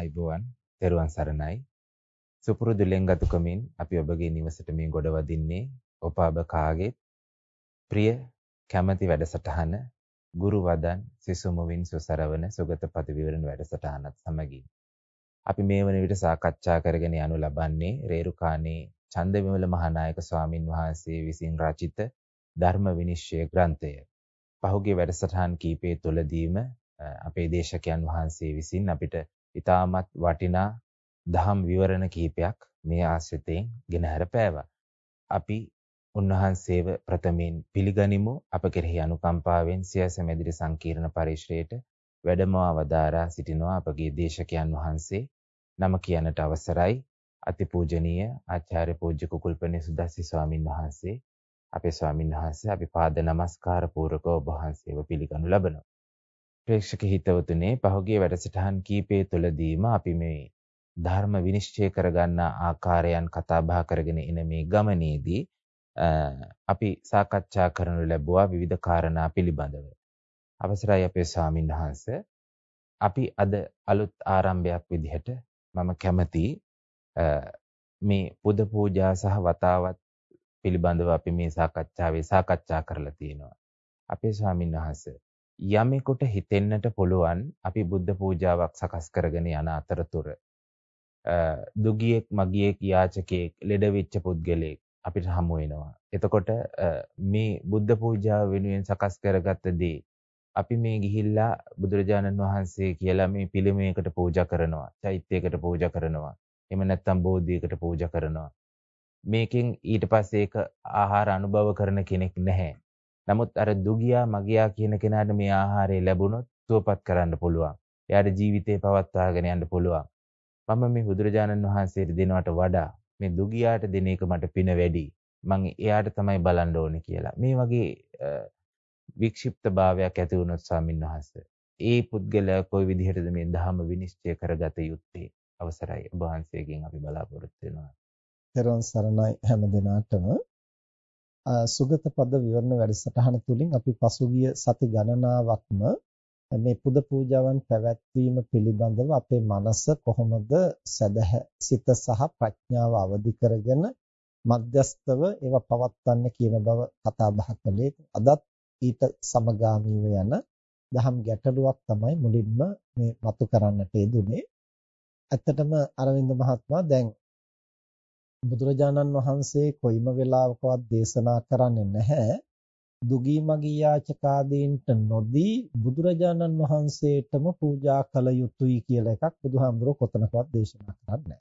ආයිබෝවන් තෙරුවන් සරණයි. සුපුරුදු ලෙන්ගතුකමින් අපි ඔබගේ නිවසට මේ ගොඩ වදින්නේ ඔබ අබ කාගේ ප්‍රිය කැමැති වැඩසටහන ගුරු වදන් සිසුමුවින් සුසරවන සුගත පතිවිවරණ වැඩසටහනත් සමගින් අපි මේ වන විට සාකච්ඡා කරගෙන යනු ලබන්නේ රේරුකානේ චන්දවිමල මහානායක ස්වාමින් වහන්සේ විසින් රචිත ධර්ම විනිශ්චය ග්‍රන්ථය. පහුගිය වැඩසටහන් කීපය තුළදීම අපේ දේශකයන් වහන්සේ විසින් අපිට ඊටමත් වටිනා දහම් විවරණ කිහිපයක් මේ ආශ්‍රිතයෙන් ගෙනහැර පෑවා. අපි උන්වහන්සේව ප්‍රථමයෙන් පිළිගනිමු. අප කෙරෙහි අනුකම්පාවෙන් සියස මෙදිරි සංකීර්ණ පරිශ්‍රයට වැඩමවා වදාරා සිටිනවා අපගේ දේශකයන් වහන්සේ. නම කියනට අවසරයි. අතිපූජනීය ආචාර්ය පූජ්‍ය කුකුල්පනේ සුදස්සි ස්වාමින් වහන්සේ. අපේ ස්වාමින් වහන්සේ අපි පාද නමස්කාර පූර්වකව ඔබ වහන්සේව පිළිගනු ලබනවා. ප්‍රේක්ෂක හිතවතුනේ පහුගිය වැඩසටහන් කීපය තුළදීම අපි මේ ධර්ම විනිශ්චය කරගන්නා ආකාරයන් කතා බහ කරගෙන එන මේ ගමනේදී අපි සාකච්ඡා කරනු ලැබුවා විවිධ කාරණා පිළිබඳව. අවසරයි අපේ ස්වාමීන් වහන්ස අපි අද අලුත් ආරම්භයක් විදිහට මම කැමති මේ පුද පූජා සහ වතාවත් පිළිබඳව අපි මේ සාකච්ඡාවේ සාකච්ඡා කරලා තියෙනවා. අපේ ස්වාමීන් වහන්සේ යමෙකුට හිතෙන්නට පුළුවන් අපි බුද්ධ පූජාවක් සකස් කරගෙන යන අතරතුර දුගියෙක් මගියෙක් යාචකයෙක් ලෙඩ වෙච්ච පුද්ගලයෙක් අපිට හමු වෙනවා. එතකොට මේ බුද්ධ පූජාව වෙනුවෙන් සකස් කරගත්ත දේ අපි මේ ගිහිල්ලා බුදුරජාණන් වහන්සේ කියලා මේ පිළිමයකට පූජා කරනවා, චෛත්‍යයකට පූජා කරනවා. එහෙම නැත්නම් බෝධියකට පූජා කරනවා. මේකෙන් ඊට පස්සේ ඒක ආහාර අනුභව කරන කෙනෙක් නැහැ. නමුත් අර දුගියා මගියා කියන කෙනාට මේ ආහාරය ලැබුණොත් සුවපත් කරන්න පුළුවන්. එයාට ජීවිතේ පවත්වාගෙන යන්න පුළුවන්. මම මේ බුදුරජාණන් වහන්සේට දෙනවට වඩා මේ දුගියාට දෙන එක මට පින වැඩි. මං එයාට තමයි බලන්න ඕනේ කියලා. මේ වගේ වික්ෂිප්ත භාවයක් ඇති වුණොත් ස්වාමීන් වහන්සේ ඒ පුද්ගලයා කොයි විදිහටද මේ ධහම විනිශ්චය කරගත යුත්තේ අවසරයි ඔබ වහන්සේගෙන් අපි බලාපොරොත්තු වෙනවා. පෙරවන් සරණයි හැම දිනාටම සුගත පද විවරණ වැඩසටහන තුලින් අපි පසුගිය සති ගණනාවක්ම මේ පුද පූජාවන් පැවැත්වීම පිළිබඳව අපේ මනස කොහොමද සදහ සිත සහ ප්‍රඥාව අවදි කරගෙන මධ්‍යස්තව ඒවා පවත්වන්නේ කියන බව කතා බහ කළේ අදත් ඊට සමගාමීව යන දහම් ගැටලුවක් තමයි මුලින්ම මේ මතු කරන්නට යෙදුනේ. ඇත්තටම අරවින්ද මහත්මයා දැන් බුදුරජාණන් වහන්සේ කොයිම වෙලාවකවත් දේශනා කරන්නේ නැහැ දුගී මගී යාචකාදීන්ට නොදී බුදුරජාණන් වහන්සේටම පූජා කළ යුතුයි කියලා එකක් බුදුහාමුදුරුවෝ කොතනකවත් දේශනා කරන්නේ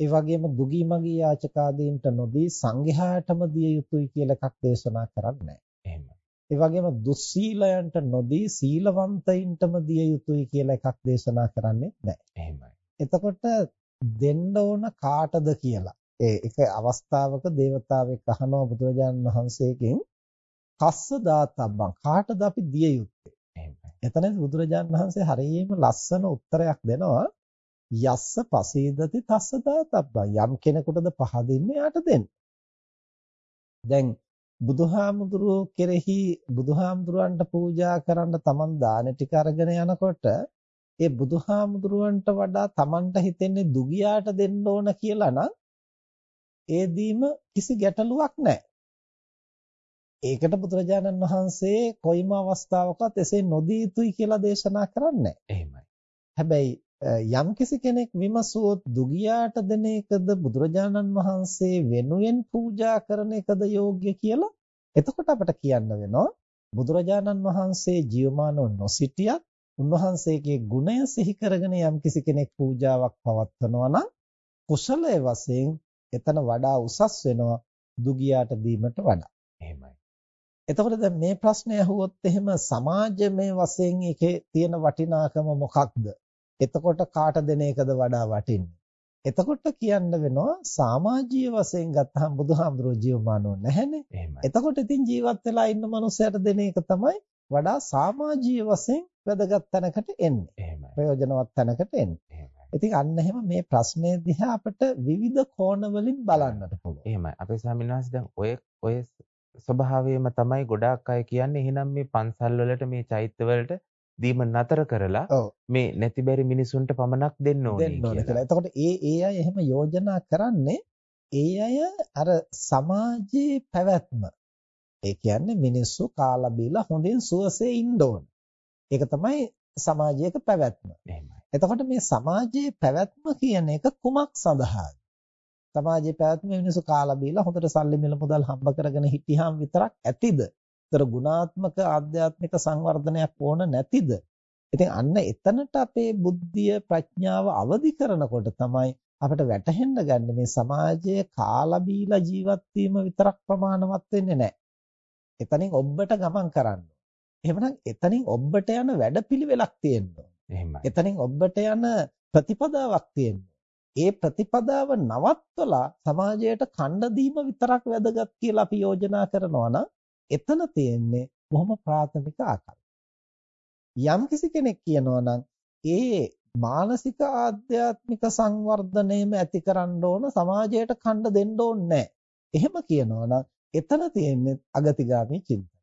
ඒ වගේම දුගී මගී යාචකාදීන්ට නොදී සංඝයාටම දිය යුතුයි කියලා එකක් දේශනා කරන්නේ එහෙමයි. ඒ වගේම දුස්සීලයන්ට නොදී සීලවන්තයින්ටම දිය යුතුයි කියලා එකක් දේශනා කරන්නේ නැහැ. එහෙමයි. එතකොට දෙන්න ඕන කාටද කියලා ඒ එක අවස්ථාවක දේවතාවෙක් අහනවා බුදුරජාණන් වහන්සේගෙන් කස්ස දාතබ්බං කාටද අපි දිය යුත්තේ. එතනදී බුදුරජාණන් වහන්සේ හරියම ලස්සන උත්තරයක් දෙනවා යස්ස පසීදති තස්ස දාතබ්බං යම් කෙනෙකුටද පහදින්නේ යාට දෙන්න. දැන් බුදුහාමුදුරුවෝ කෙරෙහි බුදුහාමුදුරුවන්ට පූජා කරන්න තමන් දාන ටික අරගෙන යනකොට ඒ බුදුහාමුදුරුවන්ට වඩා තමන්ට හිතෙන්නේ දුගියාට දෙන්න ඕන කියලා නම් ඒ දීම කිසි ගැටලුවක් නැහැ. ඒකට බුදුරජාණන් වහන්සේ කොයිම අවස්ථාවකත් එසේ නොදී යුතුයි කියලා දේශනා කරන්නේ එහෙමයි. හැබැයි යම්කිසි කෙනෙක් විමසුවොත් දුගියාට දෙන එකද බුදුරජාණන් වහන්සේ වෙනුවෙන් පූජා කරන එකද යෝග්‍ය කියලා එතකොට අපිට කියන්න වෙනවා බුදුරජාණන් වහන්සේ ජීවමානව නොසිටියත් උන්වහන්සේගේ ගුණය සිහි කරගෙන යම්කිසි කෙනෙක් පූජාවක් පවත්වනවා නම් කුසලයේ වශයෙන් එතන වඩා උසස් වෙනවා දුගියාට දීමට වඩා. එහෙමයි. එතකොට දැන් මේ ප්‍රශ්නය අහුවොත් එහෙම සමාජමය වශයෙන් ඒකේ තියෙන වටිනාකම මොකක්ද? එතකොට කාට දෙන එකද වඩා වටින්නේ? එතකොට කියන්න වෙනවා සමාජීය වශයෙන් ගත්තහම බුදුහාමුදුරුවෝ ජීවමානව නැහැනේ. එතකොට ඉතින් ජීවත් වෙලා ඉන්න මනුස්සයට දෙන එක තමයි වඩා සමාජීය වශයෙන් වැදගත් තැනකට එන්නේ. ප්‍රයෝජනවත් තැනකට එන්නේ. ඉතින් අන්න එහෙම මේ ප්‍රශ්නය දිහා අපිට විවිධ කෝණ වලින් බලන්නට පුළුවන්. එහෙමයි. අපේ ස්වාමීන් වහන්සේ දැන් ඔය ඔය ස්වභාවයම තමයි ගොඩාක් අය කියන්නේ එහෙනම් මේ පන්සල් වලට මේ චෛත්‍ය වලට දීම නතර කරලා. මේ නැති බැරි මිනිසුන්ට පමණක් දෙන්න ඕනේ. කියලා. එතකොට ඒ ඒ අය එහෙම යෝජනා කරන්නේ ඒ අය අර සමාජයේ පැවැත්ම. ඒ කියන්නේ මිනිස්සු කාලා බීලා හොඳින් සුවසේ ඉන්න ඕන. ඒක තමයි සමාජයක පැවැත්ම. එහෙමයි. එතකොට මේ සමාජයේ පැවැත්ම කියන එක කුමක් සඳහාද? සමාජයේ පැවැත්ම මිනිස්සු කාලා බීලා හොඳට සල්ලි මිල මුදල් හම්බ කරගෙන හිටියාම විතරක් ඇතිද? ඒතර ගුණාත්මක ආධ්‍යාත්මික සංවර්ධනයක් ඕන නැතිද? ඉතින් අන්න එතනට අපේ බුද්ධිය ප්‍රඥාව අවදි කරනකොට තමයි අපිට වැටහෙන්න ගන්න මේ සමාජයේ කාලා බීලා ජීවත් වීම විතරක් ප්‍රමාණවත් වෙන්නේ නැහැ. එතනින් ඔබට ගමන් කරන්න. එහෙමනම් එතනින් ඔබට යන වැඩපිළිවෙලක් තියෙනවා. එහෙමයි. එතනින් ඔබට යන ප්‍රතිපදාවක් තියෙනවා. ඒ ප්‍රතිපදාව නවත්වලා සමාජයට කණ්ඩ දීම විතරක් වැදගත් කියලා අපි යෝජනා කරනවා නම් එතන තියෙන්නේ බොහොම ප්‍රාථමික ආකල්ප. යම් කිසි කෙනෙක් කියනවා නම් ඒ මානසික ආධ්‍යාත්මික සංවර්ධනයම ඇති කරන්න ඕන සමාජයට කණ්ඩ දෙන්න ඕනේ නැහැ. එහෙම කියනවා නම් එතන තියෙන්නේ අගතිගාමී චින්තන.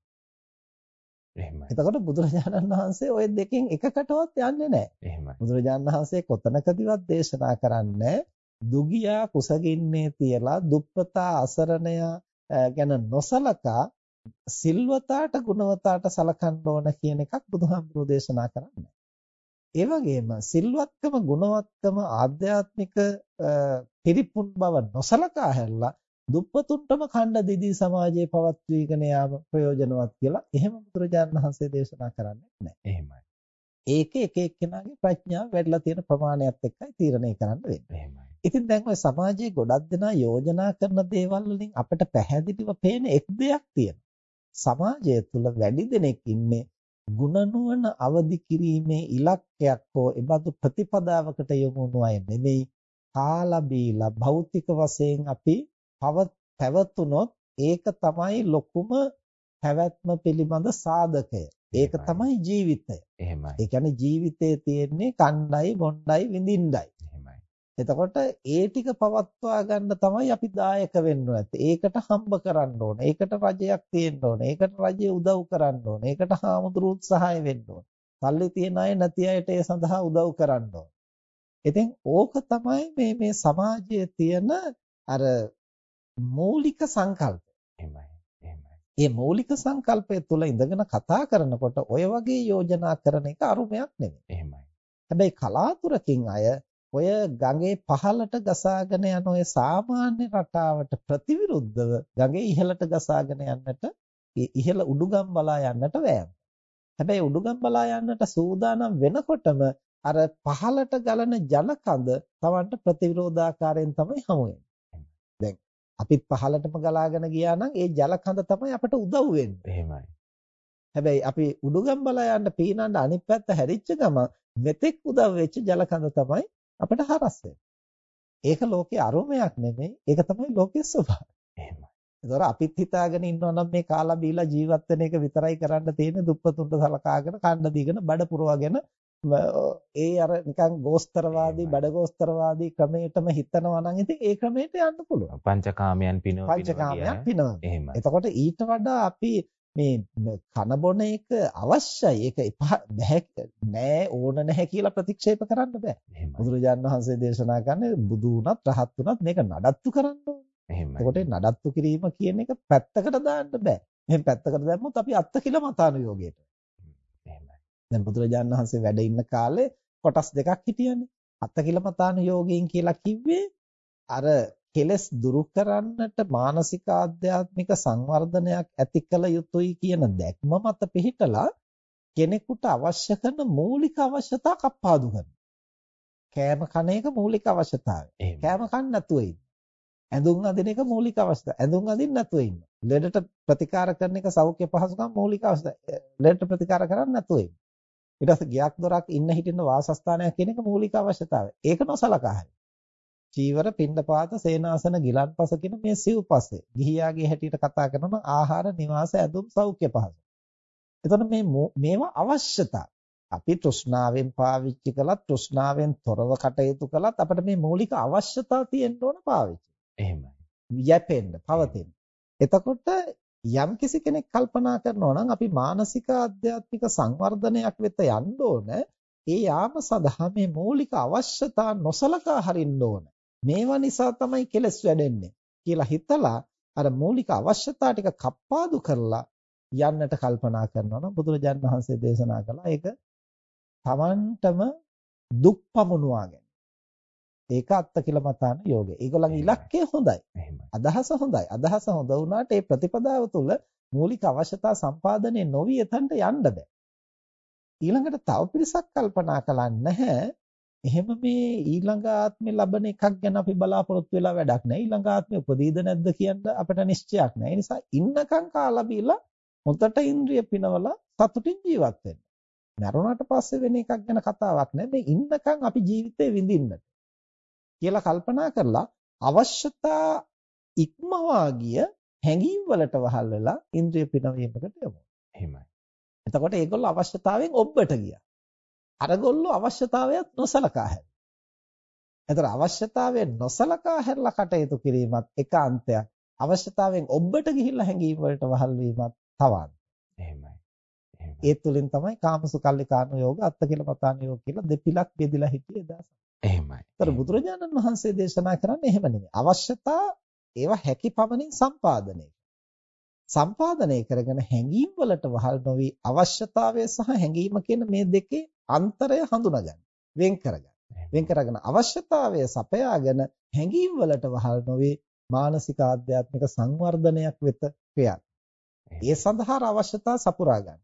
එහෙමයි. එතකොට බුදුරජාණන් වහන්සේ ওই දෙකෙන් එකකටවත් යන්නේ නැහැ. එහෙමයි. බුදුරජාණන් වහන්සේ කොතනකදීවත් දේශනා කරන්නේ දුගියා කුසගින්නේ තියලා දුප්පතා අසරණයා ගැන නොසලකා සිල්වතාට ගුණවතාට සලකන්න ඕන කියන එකක් බුදුහාමුදුරෝ දේශනා කරන්නේ. ඒ වගේම සිල්වත්කම ගුණවත්කම ආධ්‍යාත්මික පිරිපුන් බව නොසලකා හැරලා දුප්පතුන්ටම ඛණ්ඩ දිදී සමාජයේ පවත්වීගෙන යාම ප්‍රයෝජනවත් කියලා එහෙම බුදුරජාණන් වහන්සේ දේශනා කරන්නේ නැහැ. එහෙමයි. ඒක එක එක්කෙනාගේ ප්‍රඥාව වැඩිලා තියෙන ප්‍රමාණයත් එක්කයි තීරණය කරන්න වෙන්නේ. එහෙමයි. ඉතින් දැන් ওই සමාජයේ ගොඩක් දෙනා යෝජනා කරන දේවල් වලින් අපිට පැහැදිලිව පේන එක් දෙයක් තියෙනවා. සමාජය තුළ වැඩි දෙනෙක් ඉන්නේ ගුණනුවණ අවදි කිරීමේ ඉලක්කයක් හෝ එබඳු ප්‍රතිපදාවකට යොමු වුණු අය නෙමෙයි කාලා බීලා භෞතික වශයෙන් අපි පැවතුනොත් ඒක තමයි ලොකුම පැවැත්ම පිළිබඳ සාධකය. ඒක තමයි ජීවිතය. එහෙමයි. ඒ කියන්නේ ජීවිතයේ තියෙන්නේ කණ්ඩායි බොණ්ඩයි විඳින්නයි. එහෙමයි. එතකොට ඒ ටික පවත්වා ගන්න තමයි අපි දායක වෙන්න ඕනේ. ඒකට හම්බ කරන්න ඕනේ. ඒකට රජයක් තියෙන්න ඕනේ. ඒකට රජය උදව් කරන්න ඕනේ. ඒකට හාමුදුරු උත්සාහය වෙන්න ඕනේ. සල්ලි තියන අය නැති අයට ඒ සඳහා උදව් කරන්න ඕනේ. ඉතින් ඕක තමයි මේ මේ සමාජයේ තියෙන අර මූලික සංකල්ප. එහෙමයි. එහෙමයි. මේ මූලික සංකල්පය තුළ ඉඳගෙන කතා කරනකොට ඔය වගේ යෝජනා කරන එක අරුමයක් නෙමෙයි. එහෙමයි. හැබැයි කලාතුරකින් අය ඔය ගඟේ පහළට ගසාගෙන යන ඔය සාමාන්‍ය රටාවට ප්‍රතිවිරුද්ධව ගඟේ ඉහළට ගසාගෙන යන්නට ඉහළ උඩුගම් බලා යන්නට වෑයම්. හැබැයි උඩුගම් බලා යන්නට සූදානම් වෙනකොටම අර පහළට ගලන ජල කඳ තවන්ට ප්‍රතිවිරෝධාකාරයෙන් තමයි හමු වෙන්නේ. අපිත් පහළටම ගලාගෙන ගියා නම් ඒ ජල කඳ තමයි අපට උදව් වෙන්නේ. එහෙමයි. හැබැයි අපි උඩුගම් බලා යන්න පීනන්න අනිත් පැත්ත හැරිච්ච ගම මෙතෙක් උදව් වෙච්ච ජල කඳ තමයි අපට හරස් ඒක ලෝකේ අරුමයක් නෙමෙයි. ඒක තමයි ලෝකයේ ස්වභාවය. එහෙමයි. ඒතොර අපිත් හිතාගෙන ඉන්නවා නම් මේ කාලා බීලා ජීවත් වෙන එක විතරයි කරන්න තියෙන්නේ දුප්පතුන්ට සලකාගෙන කන්න දීගෙන බඩ පුරවගෙන ඒ අර නිකන් ගෝස්තරවාදී බඩගෝස්තරවාදී ක්‍රමයටම හිතනවා නම් ඉතින් ඒ ක්‍රමයට යන්න පුළුවන්. පංචකාමයන් පිනව පංචකාමයන් පිනවන. එහෙමයි. එතකොට ඊට වඩා අපි මේ කන බොන එක අවශ්‍යයි. ඒක එපා නෑ ඕන නැහැ කියලා ප්‍රතික්ෂේප කරන්න බෑ. බුදුරජාණන් වහන්සේ දේශනා කරන්නේ බුදු වුණත් රහත් වුණත් මේක නඩත්තු කරන්න ඕනේ. එහෙමයි. එතකොට නඩත්තු කිරීම කියන එක පැත්තකට දාන්න බෑ. එහෙනම් පැත්තකට දැම්මොත් අපි අත්ති කියලා මතානුയോഗයට. දැන් බුදුරජාණන් වහන්සේ වැඩ ඉන්න කාලේ කොටස් දෙකක් හිටියනේ. අත්තකිලමතානුയോഗයෙන් කියලා කිව්වේ අර කෙලස් දුරු කරන්නට මානසික ආධ්‍යාත්මික සංවර්ධනයක් ඇති කළ යුතුයි කියන දැක්ම මත පිහිටලා කෙනෙකුට අවශ්‍ය කරන මූලික අවශ්‍යතා කප්පාදු කරනවා. කෑම කන එක මූලික අවශ්‍යතාවය. කෑම කන්න නැතුව ඉන්න. ඇඳුම් අඳින එක මූලික අවශ්‍යතාවය. ඇඳුම් අඳින්න නැතුව ඉන්න. ලෙඩට ප්‍රතිකාර කරන එක සෞඛ්‍ය පහසුකම් මූලික අවශ්‍යතාවය. ලෙඩට ප්‍රතිකාර කරන්නේ නැතුව ඉන්න. ඊට පස්සේ ගියක් දොරක් ඉන්න හිටින්න වාසස්ථානයක් කියන එක මූලික අවශ්‍යතාවය. ඒක නොසලකා හැරෙයි. චීවර, පිණ්ඩපාත, සේනාසන, ගිලන්පස කියන මේ සිව්පස්සේ. ගිහියාගේ හැටියට කතා කරනවා ආහාර, නිවාස, ඇඳුම්, සෞඛ්‍ය පහසුකම්. එතකොට මේ මේවා අවශ්‍යතා. අපි තෘෂ්ණාවෙන් පාවිච්චි කළත් තෘෂ්ණාවෙන් තොරව කටයුතු කළත් අපිට මේ මූලික අවශ්‍යතා තියෙන්න ඕන පාවිච්චි. එහෙමයි. යැපෙන්න, පවතින්න. එතකොට යම්කිසි කෙනෙක් කල්පනා කරනවා නම් අපි මානසික ආධ්‍යාත්මික සංවර්ධනයක් වෙත යන්න ඕන. ඒ යාම සඳහා මේ මූලික අවශ්‍යතා නොසලකා හරින්න ඕන. මේවා නිසා තමයි කෙලස් වැඩෙන්නේ කියලා හිතලා අර මූලික අවශ්‍යතා ටික කප්පාදු කරලා යන්නට කල්පනා කරනවා නම් බුදුරජාන් වහන්සේ දේශනා කළා ඒක Tamanටම දුක් පමුණුවාගෙන. ඒක අත්තිකිලමතාන යෝගය. ඒගොල්ලන්ගේ ඉලක්කය හොඳයි. අදහස හොඳයි. අදහස හොඳ වුණාට ඒ ප්‍රතිපදාව තුළ මූලික අවශ්‍යතා සම්පාදනය නොවි එතනට යන්න බෑ. ඊළඟට තව පිරිසක් කල්පනා කළා නැහැ. එහෙම මේ ඊළඟ ආත්මේ ලබන එකක් ගැන අපි බලාපොරොත්තු වෙලා වැඩක් නැහැ. ඊළඟ ආත්මේ උපදීද නැද්ද කියන්න අපිට නිශ්චයක් නැහැ. ඒ නිසා ඉන්නකම් කාලා බීලා හොඳට ඉන්ද්‍රිය පිනවලා සතුටින් ජීවත් වෙන්න. මරුණාට පස්සේ වෙන එකක් ගැන කතාවක් නැහැ. මේ ඉන්නකම් අපි ජීවිතේ විඳින්නට. කියලා කල්පනා කරලා අවශ්‍යතා ඉක්මවා ගිය හැඟීම් වලට වහල් වෙලා ඉන්ද්‍රිය පිනවීමකට යමු. එහෙමයි. එතකොට ඒගොල්ලෝ අවශ්‍යතාවයෙන් ඔබ්බට ගියා. අරගොල්ලෝ අවශ්‍යතාවයත් නොසලකා හැරුවා. එතකොට අවශ්‍යතාවයෙන් නොසලකා හැරලා කටයුතු කිරීමත් එක අන්තයක්. අවශ්‍යතාවයෙන් ඔබ්බට ගිහිල්ලා හැඟීම් වලට වහල් වීමත් තවත්. එහෙමයි. ඒ තුලින් තමයි කාමසුකල්ලි කාණ යෝග අත්ත කියලා පතාන යෝග කියලා දෙපිලක් බෙදලා හිටියේ දාස. එහෙමයි. ඒතර බුදුරජාණන් වහන්සේ දේශනා කරන්නේ එහෙම නෙමෙයි. අවශ්‍යතා ඒවා හැකි පමණින් සම්පාදනය. සම්පාදනය කරගෙන හැඟීම් වලට වහල් නොවි අවශ්‍යතාවය සහ හැඟීම කියන මේ දෙකේ අන්තරය හඳුනාගන්න. වෙන් කරගන්න. වෙන් කරගෙන අවශ්‍යතාවය සපයාගෙන හැඟීම් වලට වහල් නොවි මානසික ආධ්‍යාත්මික සංවර්ධනයක් වෙත ක්‍රියා. ඒ සඳහා අවශ්‍යතා සපුරා ගන්න.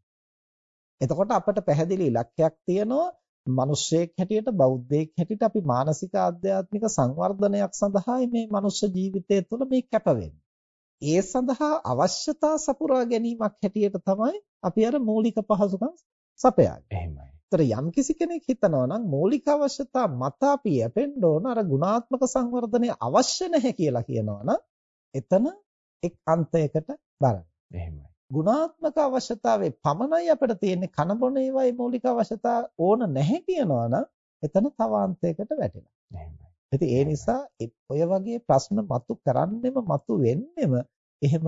එතකොට අපට පැහැදිලි ඉලක්කයක් තියෙනවා මිනිස්සෙක් හැටියට බෞද්ධයෙක් හැටියට අපි මානසික ආධ්‍යාත්මික සංවර්ධනයක් සඳහායි මේ මනුෂ්‍ය ජීවිතය තුළ මේ කැප ඒ සඳහා අවශ්‍යතා සපුරා ගැනීමක් හැටියට තමයි අපි අර මූලික පහසුකම් සපයාගන්නේ. එහෙමයි. ඒතර යම්කිසි කෙනෙක් හිතනවා නම් මූලික අවශ්‍යතා මත අපි යැපෙන්න ඕන අර ගුණාත්මක සංවර්ධනය අවශ්‍ය නැහැ කියලා කියනවා නම් එතන එක් අන්තයකට බලන්න. එහෙමයි. ගුණාත්මක අවශ්‍යතාවේ පමණයි අපිට තියෙන්නේ කන බොන ඒවායි මූලික අවශ්‍යතා ඕන නැහැ කියනවා නම් එතන තවාන්තයකට වැටෙනවා. එහෙමයි. ඉතින් ඒ නිසා ඔය වගේ ප්‍රශ්න මතු කරන්නෙම මතු වෙන්නෙම එහෙම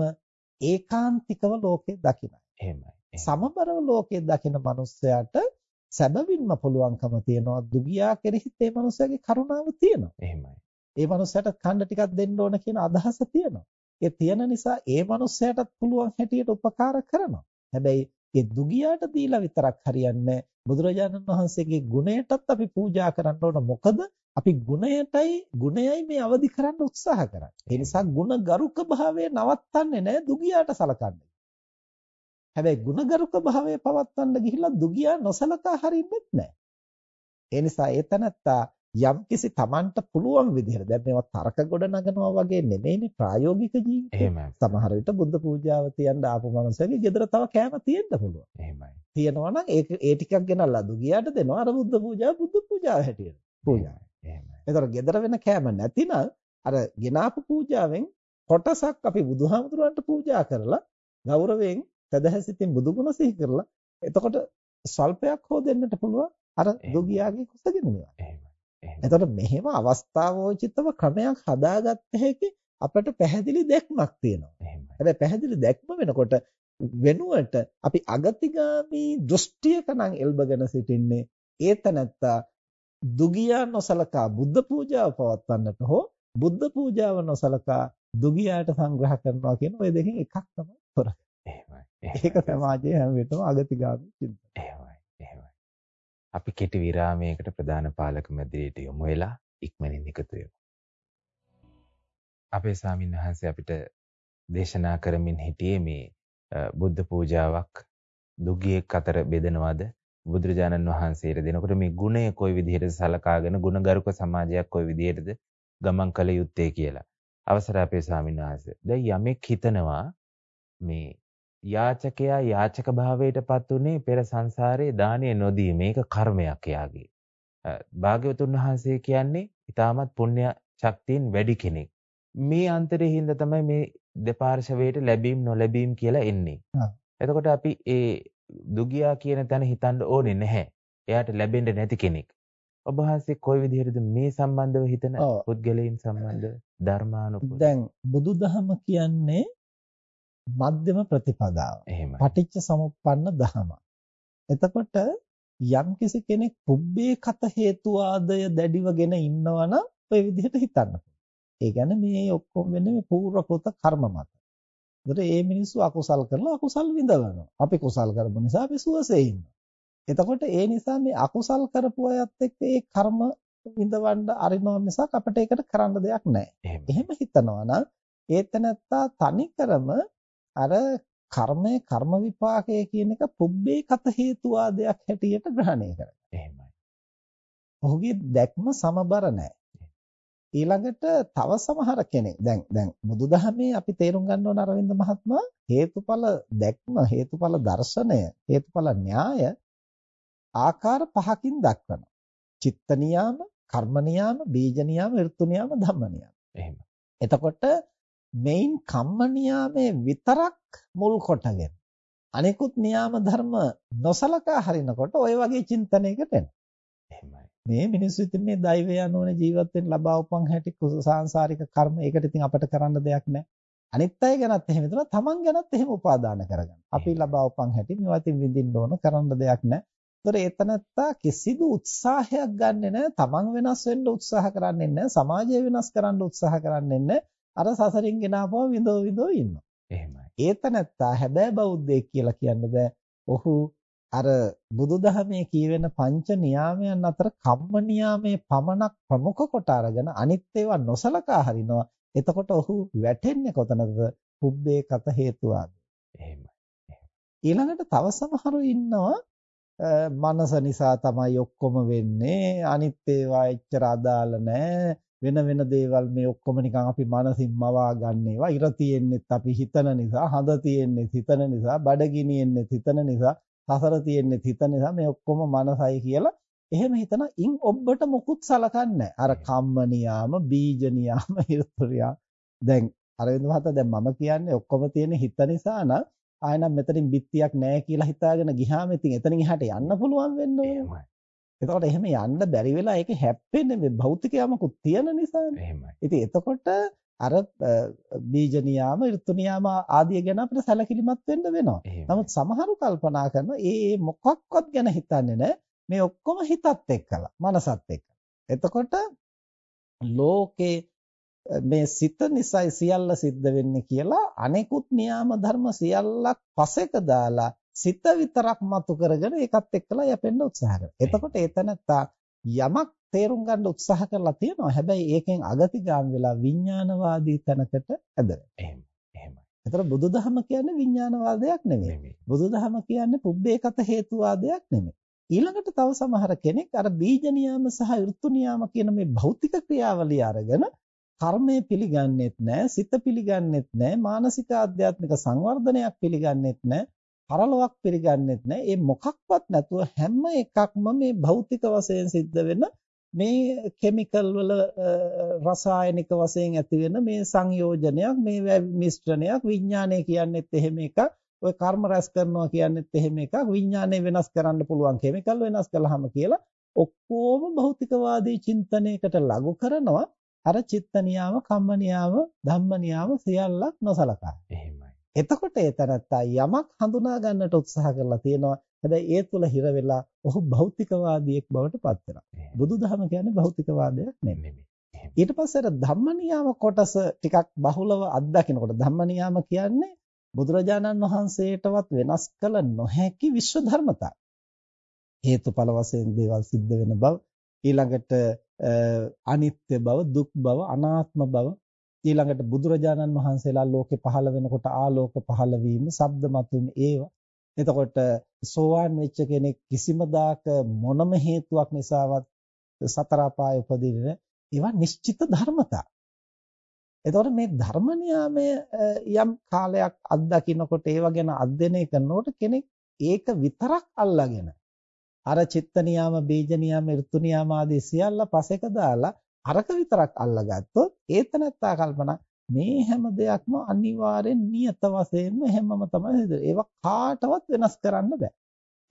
ඒකාන්තිකව ලෝකේ දකින්නයි. එහෙමයි. සමබරව ලෝකේ දකින මනුස්සයාට සැබවින්ම පුළුවන්කම තියනවා දුගියා කෙරෙහි ඒ මනුස්සයාගේ කරුණාව තියෙනවා. එහෙමයි. ඒ මනුස්සයාට කන්න ටිකක් දෙන්න ඕන කියන අදහස තියෙනවා. ඒ තියෙන නිසා ඒ මනුස්සයාටත් පුළුවන් හැටියට උපකාර කරනවා. හැබැයි ඒ දුගියාට දීලා විතරක් හරියන්නේ බුදුරජාණන් වහන්සේගේ ගුණයටත් අපි පූජා කරන්න ඕන. මොකද අපි ගුණයටයි ගුණයයි මේ අවදි කරන්න උත්සාහ කරන්නේ. ඒ නිසා ගුණගරුක භාවය නවත්තන්නේ නැහැ දුගියාට සලකන්නේ. හැබැයි ගුණගරුක භාවය පවත්වන්න ගිහිල්ලා දුගියා නොසලකා හරින්නෙත් නැහැ. ඒ නිසා ඒ තනත්තා යම්කිසි Tamanට පුළුවන් විදිහට දැන් මේවා තර්ක ගොඩ නගනවා වගේ නෙමෙයිනේ ප්‍රායෝගික ජීවිතය. එහෙමයි. සමහර විට බුද්ධ පූජාව තියන්න ආපු මනුස්සයගේ ගෙදර තව කෑම තියෙන්න පුළුවන්. එහෙමයි. තියෙනවා නම් ඒක ඒ ටිකක් ගෙනල්ලා දුගියාට දෙනවා අර බුද්ධ පූජාව බුද්ධ පූජාව හැටියට. පූජා. එහෙමයි. ඒතර ගෙදර වෙන කෑම නැතිනම් අර ගෙනාපු පූජාවෙන් කොටසක් අපි බුදුහාමුදුරන්ට පූජා කරලා ගෞරවයෙන් තදහැසිතින් බුදුගුණ සිහි කරලා එතකොට ස්වල්පයක් හෝ දෙන්නට පුළුවන් අර දුගියාගේ කුසගෙන මේවා. එහෙමයි. එතකොට මෙහෙම අවස්ථාවෝචිතව ක්‍රමයක් හදාගත්ත හැකි අපිට පැහැදිලි දැක්මක් තියෙනවා. හැබැයි පැහැදිලි දැක්ම වෙනකොට වෙනුවට අපි අගතිගාමි දෘෂ්ටියක නම් එල්බගෙන සිටින්නේ ඒතනත්තා දුගියා නොසලකා බුද්ධ පූජාව පවත්වන්නට හෝ බුද්ධ පූජාව නොසලකා දුගියාට සංග්‍රහ කරනවා කියන ওই දෙකෙන් එකක් තමයි කරන්නේ. ඒක සමාජයේ හැම වෙලටම අගතිගාමි චින්තනය. අපි කෙටි විරාමයකට ප්‍රධාන පාලක මැදිරියට යොමු වෙලා ඉක්මනින් එකතු වෙමු. අපේ ස්වාමීන් වහන්සේ අපිට දේශනා කරමින් හිටියේ මේ බුද්ධ පූජාවක් දුගියෙක් අතර බෙදනවද බුදුරජාණන් වහන්සේට දෙනකොට මේ ගුණය කොයි විදිහටද සලකාගෙන ගුණගරුක සමාජයක් කොයි විදිහටද ගමන් කළ යුත්තේ කියලා. අවසර අපේ ස්වාමීන් වහන්සේ. දැන් යමෙක් හිතනවා මේ යාචකයා යාචක භාවයටපත් උනේ පෙර සංසාරයේ දානය නොදී මේක කර්මයක් යාගේ. භාග්‍යවතුන් වහන්සේ කියන්නේ ඊටමත් පුණ්‍ය ශක්තියෙන් වැඩි කෙනෙක්. මේ අන්තරේ හින්දා තමයි මේ දෙපාර්ශවයට ලැබීම් නොලැබීම් කියලා එන්නේ. එතකොට අපි ඒ දුගියා කියන තැන හිතන්න ඕනේ නැහැ. එයාට ලැබෙන්න නැති කෙනෙක්. ඔබ වහන්සේ කොයි විදිහටද මේ සම්බන්ධව හිතන පුද්ගලයන් සම්බන්ධ ධර්මානුකූල දැන් බුදුදහම කියන්නේ මධ්‍යම ප්‍රතිපදාව. එහෙමයි. පටිච්ච සමුප්පන්න දහම. එතකොට යම්කිසි කෙනෙක් පුබ්බේ කත හේතුවාදය දැඩිවගෙන ඉන්නවනම් ඔය විදිහට හිතන්න ඒ කියන්නේ මේ ඔක්කොම වෙන්නේ මේ පූර්වකృత කර්ම මත. ඒතර මේ මිනිස්සු අකුසල් කරලා අකුසල් විඳවනවා. අපි කුසල් කරපු නිසා අපි සුවසේ ඉන්නවා. එතකොට ඒ නිසා මේ අකුසල් කරපු අයත් එක්ක ඒ කර්ම විඳවන්න අරිනවා මිසක් අපිට ඒකට කරන්න දෙයක් නැහැ. එහෙම හිතනවා නම් ඒතනත්තා තනිකරම අර කර්මය කර්ම විපාකය කියන එක පුබ්බේ කත හේතුවාදයක් හැටියට ග්‍රහණය කරගන්නවා. එහෙමයි. ඔහුගේ දැක්ම සමබර නැහැ. ඊළඟට තව සමහර කෙනෙක් දැන් දැන් බුදුදහමේ අපි තේරුම් ගන්න ඕන අරවින්ද මහත්මයා හේතුඵල දැක්ම හේතුඵල දර්ශනය හේතුඵල න්‍යාය ආකාර පහකින් දක්වනවා. චිත්ත නියාම, කර්ම නියාම, බීජ නියාම, ඍතු නියාම, ධම්ම නියාම. එහෙම. එතකොට මේන් කම්ම නියාමයේ විතරක් මුල් කොටගෙන අනෙකුත් නියාම ධර්ම නොසලකා හරිනකොට ওই වගේ චින්තනයකට එනවා. එහෙමයි. මේ මිනිස්සු ඉතින් මේ දෛවය යනෝනේ ජීවත් වෙන්න ලබා උපන් හැටි සාංශාරික කර්ම ඒකට ඉතින් අපිට කරන්න දෙයක් නැහැ. අනිත් අය ගැනත් එහෙම හිතනවා තමන් ගැනත් එහෙම උපාදාන කරගන්න. අපි ලබා උපන් හැටි මේවා ඉතින් විඳින්න ඕන කරන්න දෙයක් නැහැ. ඒතර ඒතනත්තා කිසිදු උත්සාහයක් ගන්නෙ නැහැ. තමන් වෙනස් වෙන්න උත්සාහ කරන්නේ නැහැ. සමාජය වෙනස් කරන්න උත්සාහ කරන්නේ නැහැ. අර සසරින් ගෙනාපුවා විඳෝ විඳෝ ඉන්නවා. එහෙමයි. ඒතනත්තා හැබැයි බෞද්ධයෙක් කියලා කියන්න බෑ. ඔහු අර බුදුදහමේ කියවෙන පංච නියාමයන් අතර කම්ම නියාමයේ පමණක් ප්‍රමුඛ කොට අරගෙන අනිත් ඒවා නොසලකා හරිනවා. එතකොට ඔහු වැටෙන්නේ කොතනද? පුබ්බේ කත හේතුවාද. එහෙමයි. ඊළඟට තව සමහරු ඉන්නවා මනස නිසා තමයි ඔක්කොම වෙන්නේ අනිත් ඒවා එච්චර අදාළ නැහැ වෙන වෙන දේවල් මේ ඔක්කොම නිකන් අපි මනසින් මවා ගන්න ඒවා. ඉර තියෙන්නෙත් අපි හිතන නිසා හඳ තියෙන්නෙත් හිතන නිසා බඩගිනියෙන්නෙත් හිතන නිසා සසර තියෙන්නෙත් හිතන නිසා මේ ඔක්කොම මනසයි කියලා එහෙම හිතන ඉන් ඔබට මොකුත් සලකන්නේ අර කම්ම නියාම බීජ නියාම ඍතුරියා දැන් අරවින්ද මහතා දැන් මම කියන්නේ ඔක්කොම තියෙන හිත නිසා නම් ආයෙනම් මෙතනින් බිත්තියක් නැහැ කියලා හිතාගෙන ගියාම ඉතින් එතනින් එහාට යන්න පුළුවන් වෙන්න. එතකොට එහෙම යන්න බැරි වෙලා ඒක හැප්පෙන්නේ මේ භෞතික යමකුත් තියෙන නිසානේ. එහෙමයි. ඉතින් එතකොට අර බීජ නියාම ඍතු නියාම ආදිය ගැන අපිට සැලකිලිමත් වෙන්න වෙනවා. නමුත් සමහරු කල්පනා කරනවා ඒ මොකක්වත් ගැන හිතන්නේ නැහැ. මේ ඔක්කොම හිතත් එක්කලා, මනසත් එක්ක. එතකොට ලෝකේ මේ සිත නිසයි සියල්ල සිද්ධ වෙන්නේ කියලා අනෙකුත් න්‍යාම ධර්ම සියල්ලක් පසෙක දාලා සිත විතරක් මතු කරගෙන ඒකත් එක්කලා යැපෙන්න උත්සාහ කරනවා. එතකොට එතනත්තා යමක් තේරුම් ගන්න උත්සාහ කරලා තියෙනවා. හැබැයි ඒකෙන් අගතිගාම වෙලා විඥානවාදී තැනකට ඇදලා. එහෙම. එහෙමයි. ඒතර බුදුදහම කියන්නේ විඥානවාදයක් නෙමෙයි. බුදුදහම කියන්නේ පුබ්බේකත හේතුවාදයක් නෙමෙයි. ඊළඟට තව සමහර කෙනෙක් අර බීජ නියාම සහ ඍතු නියාම කියන මේ භෞතික ක්‍රියාවලිය අරගෙන කර්මය පිළිගන්නෙත් නැහැ, සිත පිළිගන්නෙත් නැහැ, මානසික ආධ්‍යාත්මික සංවර්ධනයක් පිළිගන්නෙත් නැහැ, පරලොවක් පිළිගන්නෙත් නැහැ. ඒ මොකක්වත් නැතුව හැම එකක්ම මේ භෞතික වශයෙන් සිද්ධ වෙන මේ කිමිකල් වල රසායනික වශයෙන් ඇති වෙන මේ සංයෝජනයක් මේ මිශ්‍රණයක් විඥානය කියන්නේත් එහෙම එකක් ඔය කර්ම රැස් කරනවා කියන්නේත් එහෙම එකක් විඥානය වෙනස් කරන්න පුළුවන් කිමිකල් වෙනස් කළාම කියලා ඔක්කොම භෞතිකවාදී චින්තනයකට ලඟු කරනවා අර චිත්ත නියාම, කම්ම නියාම, ධම්ම නියාම සියල්ලක් නොසලකා. එහෙමයි. එතකොට ඒ තරත්තා යමක් හඳුනා ගන්නට උත්සාහ කරලා තියෙනවා. හැබැයි ඒ තුල හිර වෙලා ඔහු භෞතිකවාදියෙක් බවට පත් වෙනවා. බුදුදහම කියන්නේ භෞතිකවාදයක් නෙමෙයි. ඊට පස්සේ අර ධම්ම නියාම කොටස ටිකක් බහුලව අත්දකිනකොට ධම්ම නියාම කියන්නේ බුදුරජාණන් වහන්සේටවත් වෙනස් කළ නොහැකි විශ්ව ධර්මතා. හේතුඵල වශයෙන් දේවල් සිද්ධ වෙන බව ඊළඟට අනිත්‍ය බව, දුක් බව, අනාත්ම බව ඊළඟට බුදුරජාණන් වහන්සේලා ලෝකේ පහළ වෙනකොට ආලෝක පහළ වීම, ශබ්ද මතුවීම ඒවා. එතකොට සෝවාන් වෙච්ච කෙනෙක් කිසිම දාක මොනම හේතුවක් නිසාවත් සතර අපාය උපදින්නේ ඒවා නිශ්චිත ධර්මතා. එතකොට මේ ධර්ම නියාමය යම් කාලයක් අත්දකින්නකොට ඒව ගැන අධ්‍යයනය කරනකොට කෙනෙක් ඒක විතරක් අල්ලාගෙන අර චිත්ත නියාම, බීජ නියාම, ඍතු නියාම ආදී සියල්ල පසෙක දාලා අරක විතරක් අල්ලගත්තොත් ඒතනත්තා කල්පනා මේ හැම දෙයක්ම අනිවාර්යෙන් නියත වශයෙන්ම හැමම තමයි හදන්නේ. ඒවා කාටවත් වෙනස් කරන්න බෑ.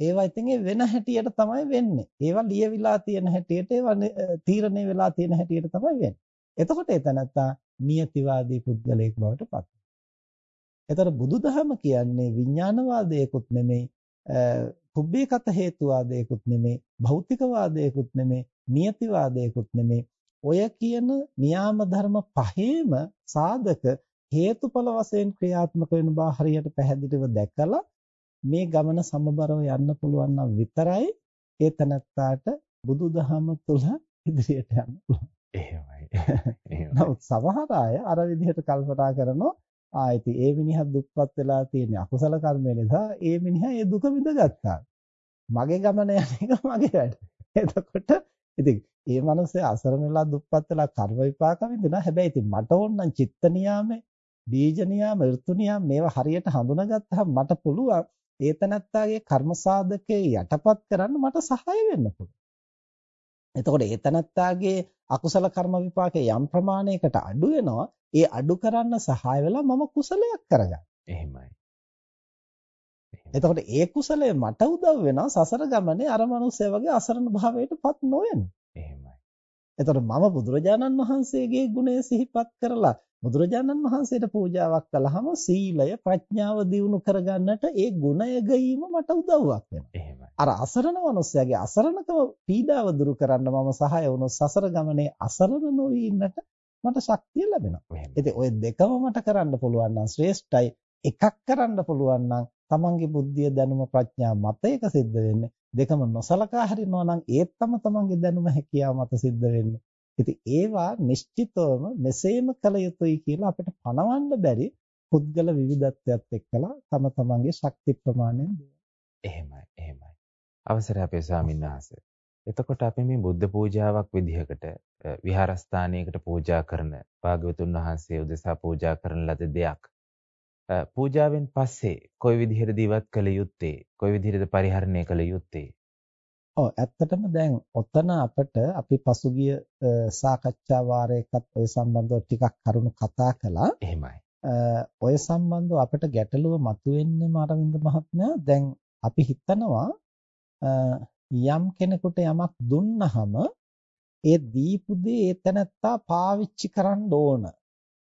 ඒවා ඉතින් වෙන හැටියට තමයි වෙන්නේ. ඒවා ලියවිලා තියෙන හැටියට ඒවා තීරණය වෙලා තියෙන හැටියට තමයි වෙන්නේ. එතකොට එතනත්තා නියතිවාදී පුද්ගලයෙක් බවට පත් එතකොට බුදුදහම කියන්නේ විඥානවාදයකුත් නෙමෙයි පුබ්බේකත හේතුවාදයකුත් නෙමෙයි භෞතිකවාදයකුත් නෙමෙයි නියතිවාදයකුත් නෙමෙයි ඔය කියන න්‍යාම ධර්ම පහේම සාධක හේතුඵල වශයෙන් ක්‍රියාත්මක වෙන බව හරියට පැහැදිලිව දැකලා මේ ගමන සමබරව යන්න පුළුවන් නම් විතරයි ඒ තනත්තාට බුදුදහම තුල ඉදිරියට යන්න පුළුවන්. එහෙමයි. නමුත් සමහර අය අර විදිහට කල්පනා කරනවා ආයිති ඒ මිනිහා දුක්පත් වෙලා තියෙන අකුසල කර්මය නිසා ඒ මිනිහා ඒ දුක විඳගත්තා. මගේ ගමන යන එක මගේ වැඩ. එතකොට ඉතින් ඒ මනුස්සයා අසරණ වෙලා දුප්පත් වෙලා කර්ම විපාක විඳිනවා. හැබැයි ඉතින් මට ඕන නම් චිත්ත නියාමේ, බීජ නියාම, ඍතු නියාම මේවා හරියට හඳුනාගත්තාම මට පුළුවන් ඒ තනත්තාගේ කර්ම සාධකේ යටපත් කරන්න මට සහාය වෙන්න පුළුවන්. එතකොට ඒ තනත්තාගේ අකුසල කර්ම විපාකේ යම් ප්‍රමාණයකට අඩු වෙනවා. ඒ අඩු කරන්න සහාය වෙලා මම කුසලයක් කරගන්න. එහෙමයි. එතකොට ඒ කුසලය මට උදව් වෙනවා සසර ගමනේ අර මනුස්සයා වගේ අසරණ භාවයටපත් නොවෙන්න. එහෙමයි. එතකොට මම බුදුරජාණන් වහන්සේගේ ගුණය සිහිපත් කරලා බුදුරජාණන් වහන්සේට පූජාවක් කළාම සීලය ප්‍රඥාව දියුණු කරගන්නට ඒ ගුණය ගැයීම මට උදව්වක් වෙනවා. එහෙමයි. අර අසරණ මනුස්සයාගේ අසරණකම පීඩාව දුරු කරන්න මම සහාය වුණොත් සසර ගමනේ අසරණ නොවි ඉන්නට මට ශක්තිය ලැබෙනවා. ඉතින් ওই දෙකම මට කරන්න පුළුවන් නම් ශ්‍රේෂ්ඨයි. එකක් කරන්න පුළුවන් නම් තමන්ගේ බුද්ධිය දැනුම ප්‍රඥා මත එක සිද්ධ වෙන්නේ දෙකම නොසලකා හරිනවා නම් ඒත් තම තමන්ගේ දැනුම හැකියාව මත සිද්ධ වෙන්නේ. ඉතින් ඒවා නිශ්චිතවම මෙසේම කළ යුතුයි කියලා අපිට පණවන්න බැරි පුද්ගල විවිධත්වයක් එක්කලා තම තමන්ගේ ශක්ති ප්‍රමාණයෙන් එහෙමයි එහෙමයි. අවසරයි අපේ ස්වාමීන් වහන්සේ. එතකොට අපි මේ බුද්ධ පූජාවක් විදිහකට විහාරස්ථානයකට පූජා කරන භාග්‍යවතුන් වහන්සේ උදෙසා පූජා කරන ලද දෙයක් පූජාවෙන් පස්සේ කොයි විදිහටද ඉවත් කළ යුත්තේ? කොයි විදිහටද පරිහරණය කළ යුත්තේ? ඔව් ඇත්තටම දැන් ඔතන අපිට අපි පසුගිය සාකච්ඡා වාරයකත් ඔය සම්බන්ධව ටිකක් කරුණු කතා කළා. එහෙමයි. ඔය සම්බන්ධව අපිට ගැටලුව මතුවෙන්නේ අරවින්ද මහත්මයා දැන් අපි හිතනවා යම් කෙනෙකුට යමක් දුන්නහම ඒ දීපු දේ ඒ තැනත්තා පාවිච්චි කරන්න ඕන.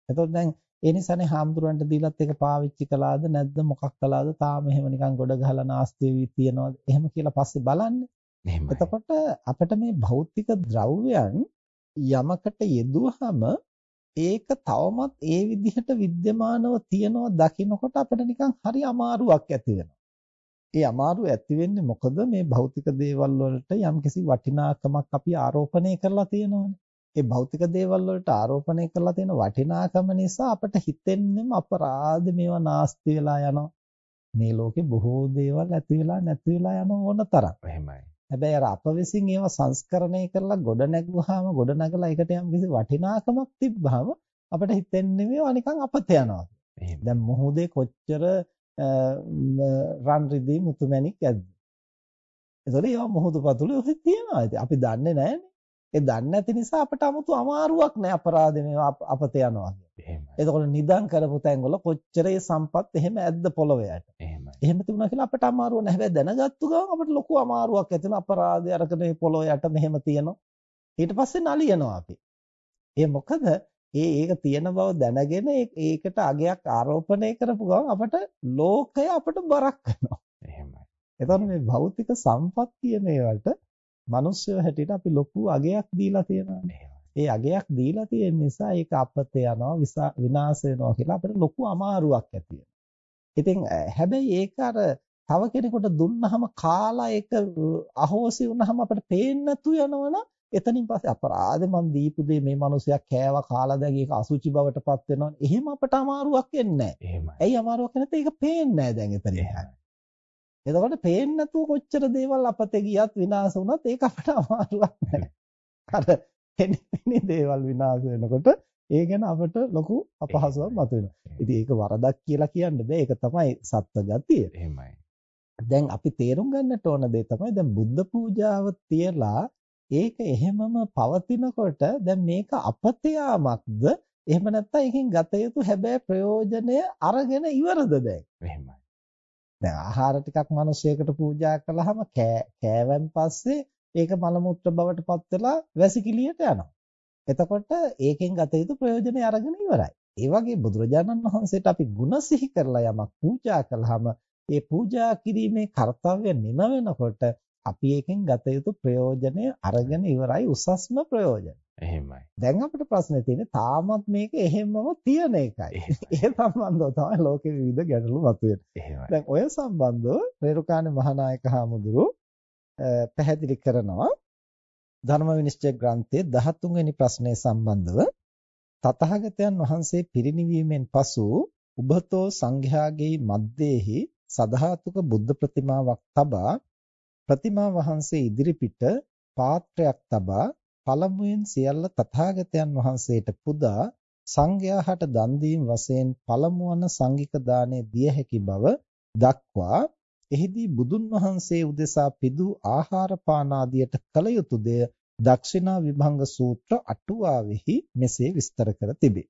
එතකොට දැන් ඒ නිසානේ හාමුදුරන්ට දීලත් ඒක පාවිච්චි කළාද නැද්ද මොකක් කළාද තාම එහෙම නිකන් ගොඩ ගහලා නාස්ති වෙවි තියනවාද එහෙම කියලා පස්සේ බලන්නේ. එතකොට අපිට මේ භෞතික ද්‍රව්‍යයන් යමකට යෙදුවහම ඒක තවමත් ඒ විදිහට විද්‍යමානව තියනවා දකිනකොට අපිට නිකන් හරි අමාරුවක් ඇති වෙනවා. ඒ අමාරුව ඇති වෙන්නේ මොකද මේ භෞතික දේවල් වලට යම්කිසි වටිනාකමක් අපි ආරෝපණය කරලා තියෙනවානේ. ඒ භෞතික දේවල් වලට ආරෝපණය කරලා තියෙන වටිනාකම නිසා අපට හිතෙන්නෙම අපරාධ මේවා නාස්ති වෙලා යනවා. මේ ලෝකේ බොහෝ දේවල් ඇති වෙලා නැති වෙලා යන ඕන තරම්. එහෙමයි. හැබැයි අර අප විසින් ඒවා සංස්කරණය කරලා ගොඩ නැගුවාම ගොඩ නැගලා ඒකට යම් කිසි වටිනාකමක් තිබ්බහම අපිට හිතෙන්නේ මේවා නිකන් අපත යනවා. දැන් මොහොතේ කොච්චර රන් රිදී මුතුමැණික් ඇද්ද? ඒතකොට ඒවා මොහොත පතුලේ තියෙනවා. අපි දන්නේ නැහැනේ. ඒ දන්නේ නැති නිසා අපට 아무තු අමාරුවක් නැහැ අපරාධ මේවා අපත යනවා එහෙමයි. එතකොට නිදන් කරපු තැන්වල කොච්චර ඒ සම්පත් එහෙම ඇද්ද පොළොවේට. එහෙමයි. එහෙම තිබුණා කියලා අපට අමාරුව නැහැ. හැබැයි දැනගත්තු ගමන් අපට ලොකු අමාරුවක් ඇති වෙනවා. අපරාධය අරගෙන මේ පොළොවේට මෙහෙම තියෙනවා. ඊට පස්සේ නලියනවා අපි. ඒ මොකද ඒ ඒක තියෙන බව දැනගෙන ඒකට අගයක් ආරෝපණය කරපු ගමන් අපට ලෝකය අපට බරක් කරනවා. එහෙමයි. එතකොට මේ භෞතික සම්පත් කියන ඒවට මිනිස්සු හැටියට අපි ලොකු අගයක් දීලා තියෙනවා. ඒ අගයක් දීලා තියෙන නිසා ඒක අපත යනවා විනාශ වෙනවා කියලා අපිට ලොකු අමාරුවක් ඇති ඉතින් හැබැයි ඒක අර තව කෙනෙකුට දුන්නහම කාලා ඒක අහෝසි වුනහම අපිට පේන්නේ නැතු යනවනම් එතනින් පස්සේ අපරාධ මං දීපු දේ මේ මිනිසයා කෑවා කාලා දැන් ඒක අසුචි බවටපත් වෙනවා. එහෙම අපට අමාරුවක් එන්නේ නැහැ. එහෙමයි. ඇයි අමාරුවක් නැත්නම් ඒක පේන්නේ නැහැ දැන් එතන. එතකොට පේන්නේ නැතුව කොච්චර දේවල් අපතේ ගියත් විනාශ වුණත් ඒක අපට අමාරුවක් නැහැ. අර එන්නේ දේවල් විනාශ වෙනකොට ඒ ගැන අපට ලොකු අපහසුවක් මතුවෙනවා. ඉතින් ඒක වරදක් කියලා කියන්න බෑ. ඒක තමයි සත්ත්ව ගතිය. එහෙමයි. දැන් අපි තේරුම් ගන්නට ඕන දේ තමයි දැන් බුද්ධ පූජාව තියලා ඒක එහෙමම පවතිනකොට දැන් මේක අපතයාමක්ද එහෙම නැත්නම් එකකින් ගත යුතු හැබැයි ප්‍රයෝජනය අරගෙන ඉවරද දැන් එහෙමයි දැන් ආහාර ටිකක් මිනිසෙකුට පූජා කළාම කෑවෙන් පස්සේ ඒක මල මුත්‍ර බවට පත් වෙලා වැසිකිළියට යනවා. එතකොට ඒකෙන් ගත යුතු ප්‍රයෝජනේ අරගෙන ඉවරයි. ඒ වගේ බුදුරජාණන් වහන්සේට අපි ಗುಣ සිහි කරලා යමක් පූජා කළාම ඒ පූජා කිරීමේ කාර්යය නිම වෙනකොට අපි එකෙන් ගත යුතු ප්‍රයෝජනය අරගෙන ඉවරයි උසස්ම ප්‍රයෝජන. එහෙමයි. දැන් අපිට ප්‍රශ්නේ තියෙන්නේ තාමත් මේක එහෙමම තියෙන එකයි. ඒ සම්බන්ධව තමයි ලෝකෙ විවිධ ගැටලු මතුවෙන්නේ. එහෙමයි. දැන් ඔය සම්බන්ධව රේරුකාණේ මහානායක හාමුදුරුවෝ පැහැදිලි කරනවා ධර්ම විනිශ්චය ග්‍රන්ථයේ 13 වෙනි ප්‍රශ්නය සම්බන්ධව තථාගතයන් වහන්සේ පිරිනිවීමෙන් පසු උභතෝ සංඝයාගේ මැද්දේහි සදහාතුක බුද්ධ ප්‍රතිමාවක් තබා ප්‍රතිමා වහන්සේ ඉදිරිපිට පාත්‍රයක් තබා පළමුවෙන් සියල්ල තථාගතයන් වහන්සේට පුදා සංඝයාට දන් දීම වශයෙන් පළමු වන සංඝික දාණය දිය හැකි බව දක්වා එහිදී බුදුන් වහන්සේ උදෙසා පිදූ ආහාර පාන ආදියට කල යුතු දෙය දක්ෂිනා විභංග සූත්‍ර අටුවාවෙහි මෙසේ විස්තර කර තිබේ.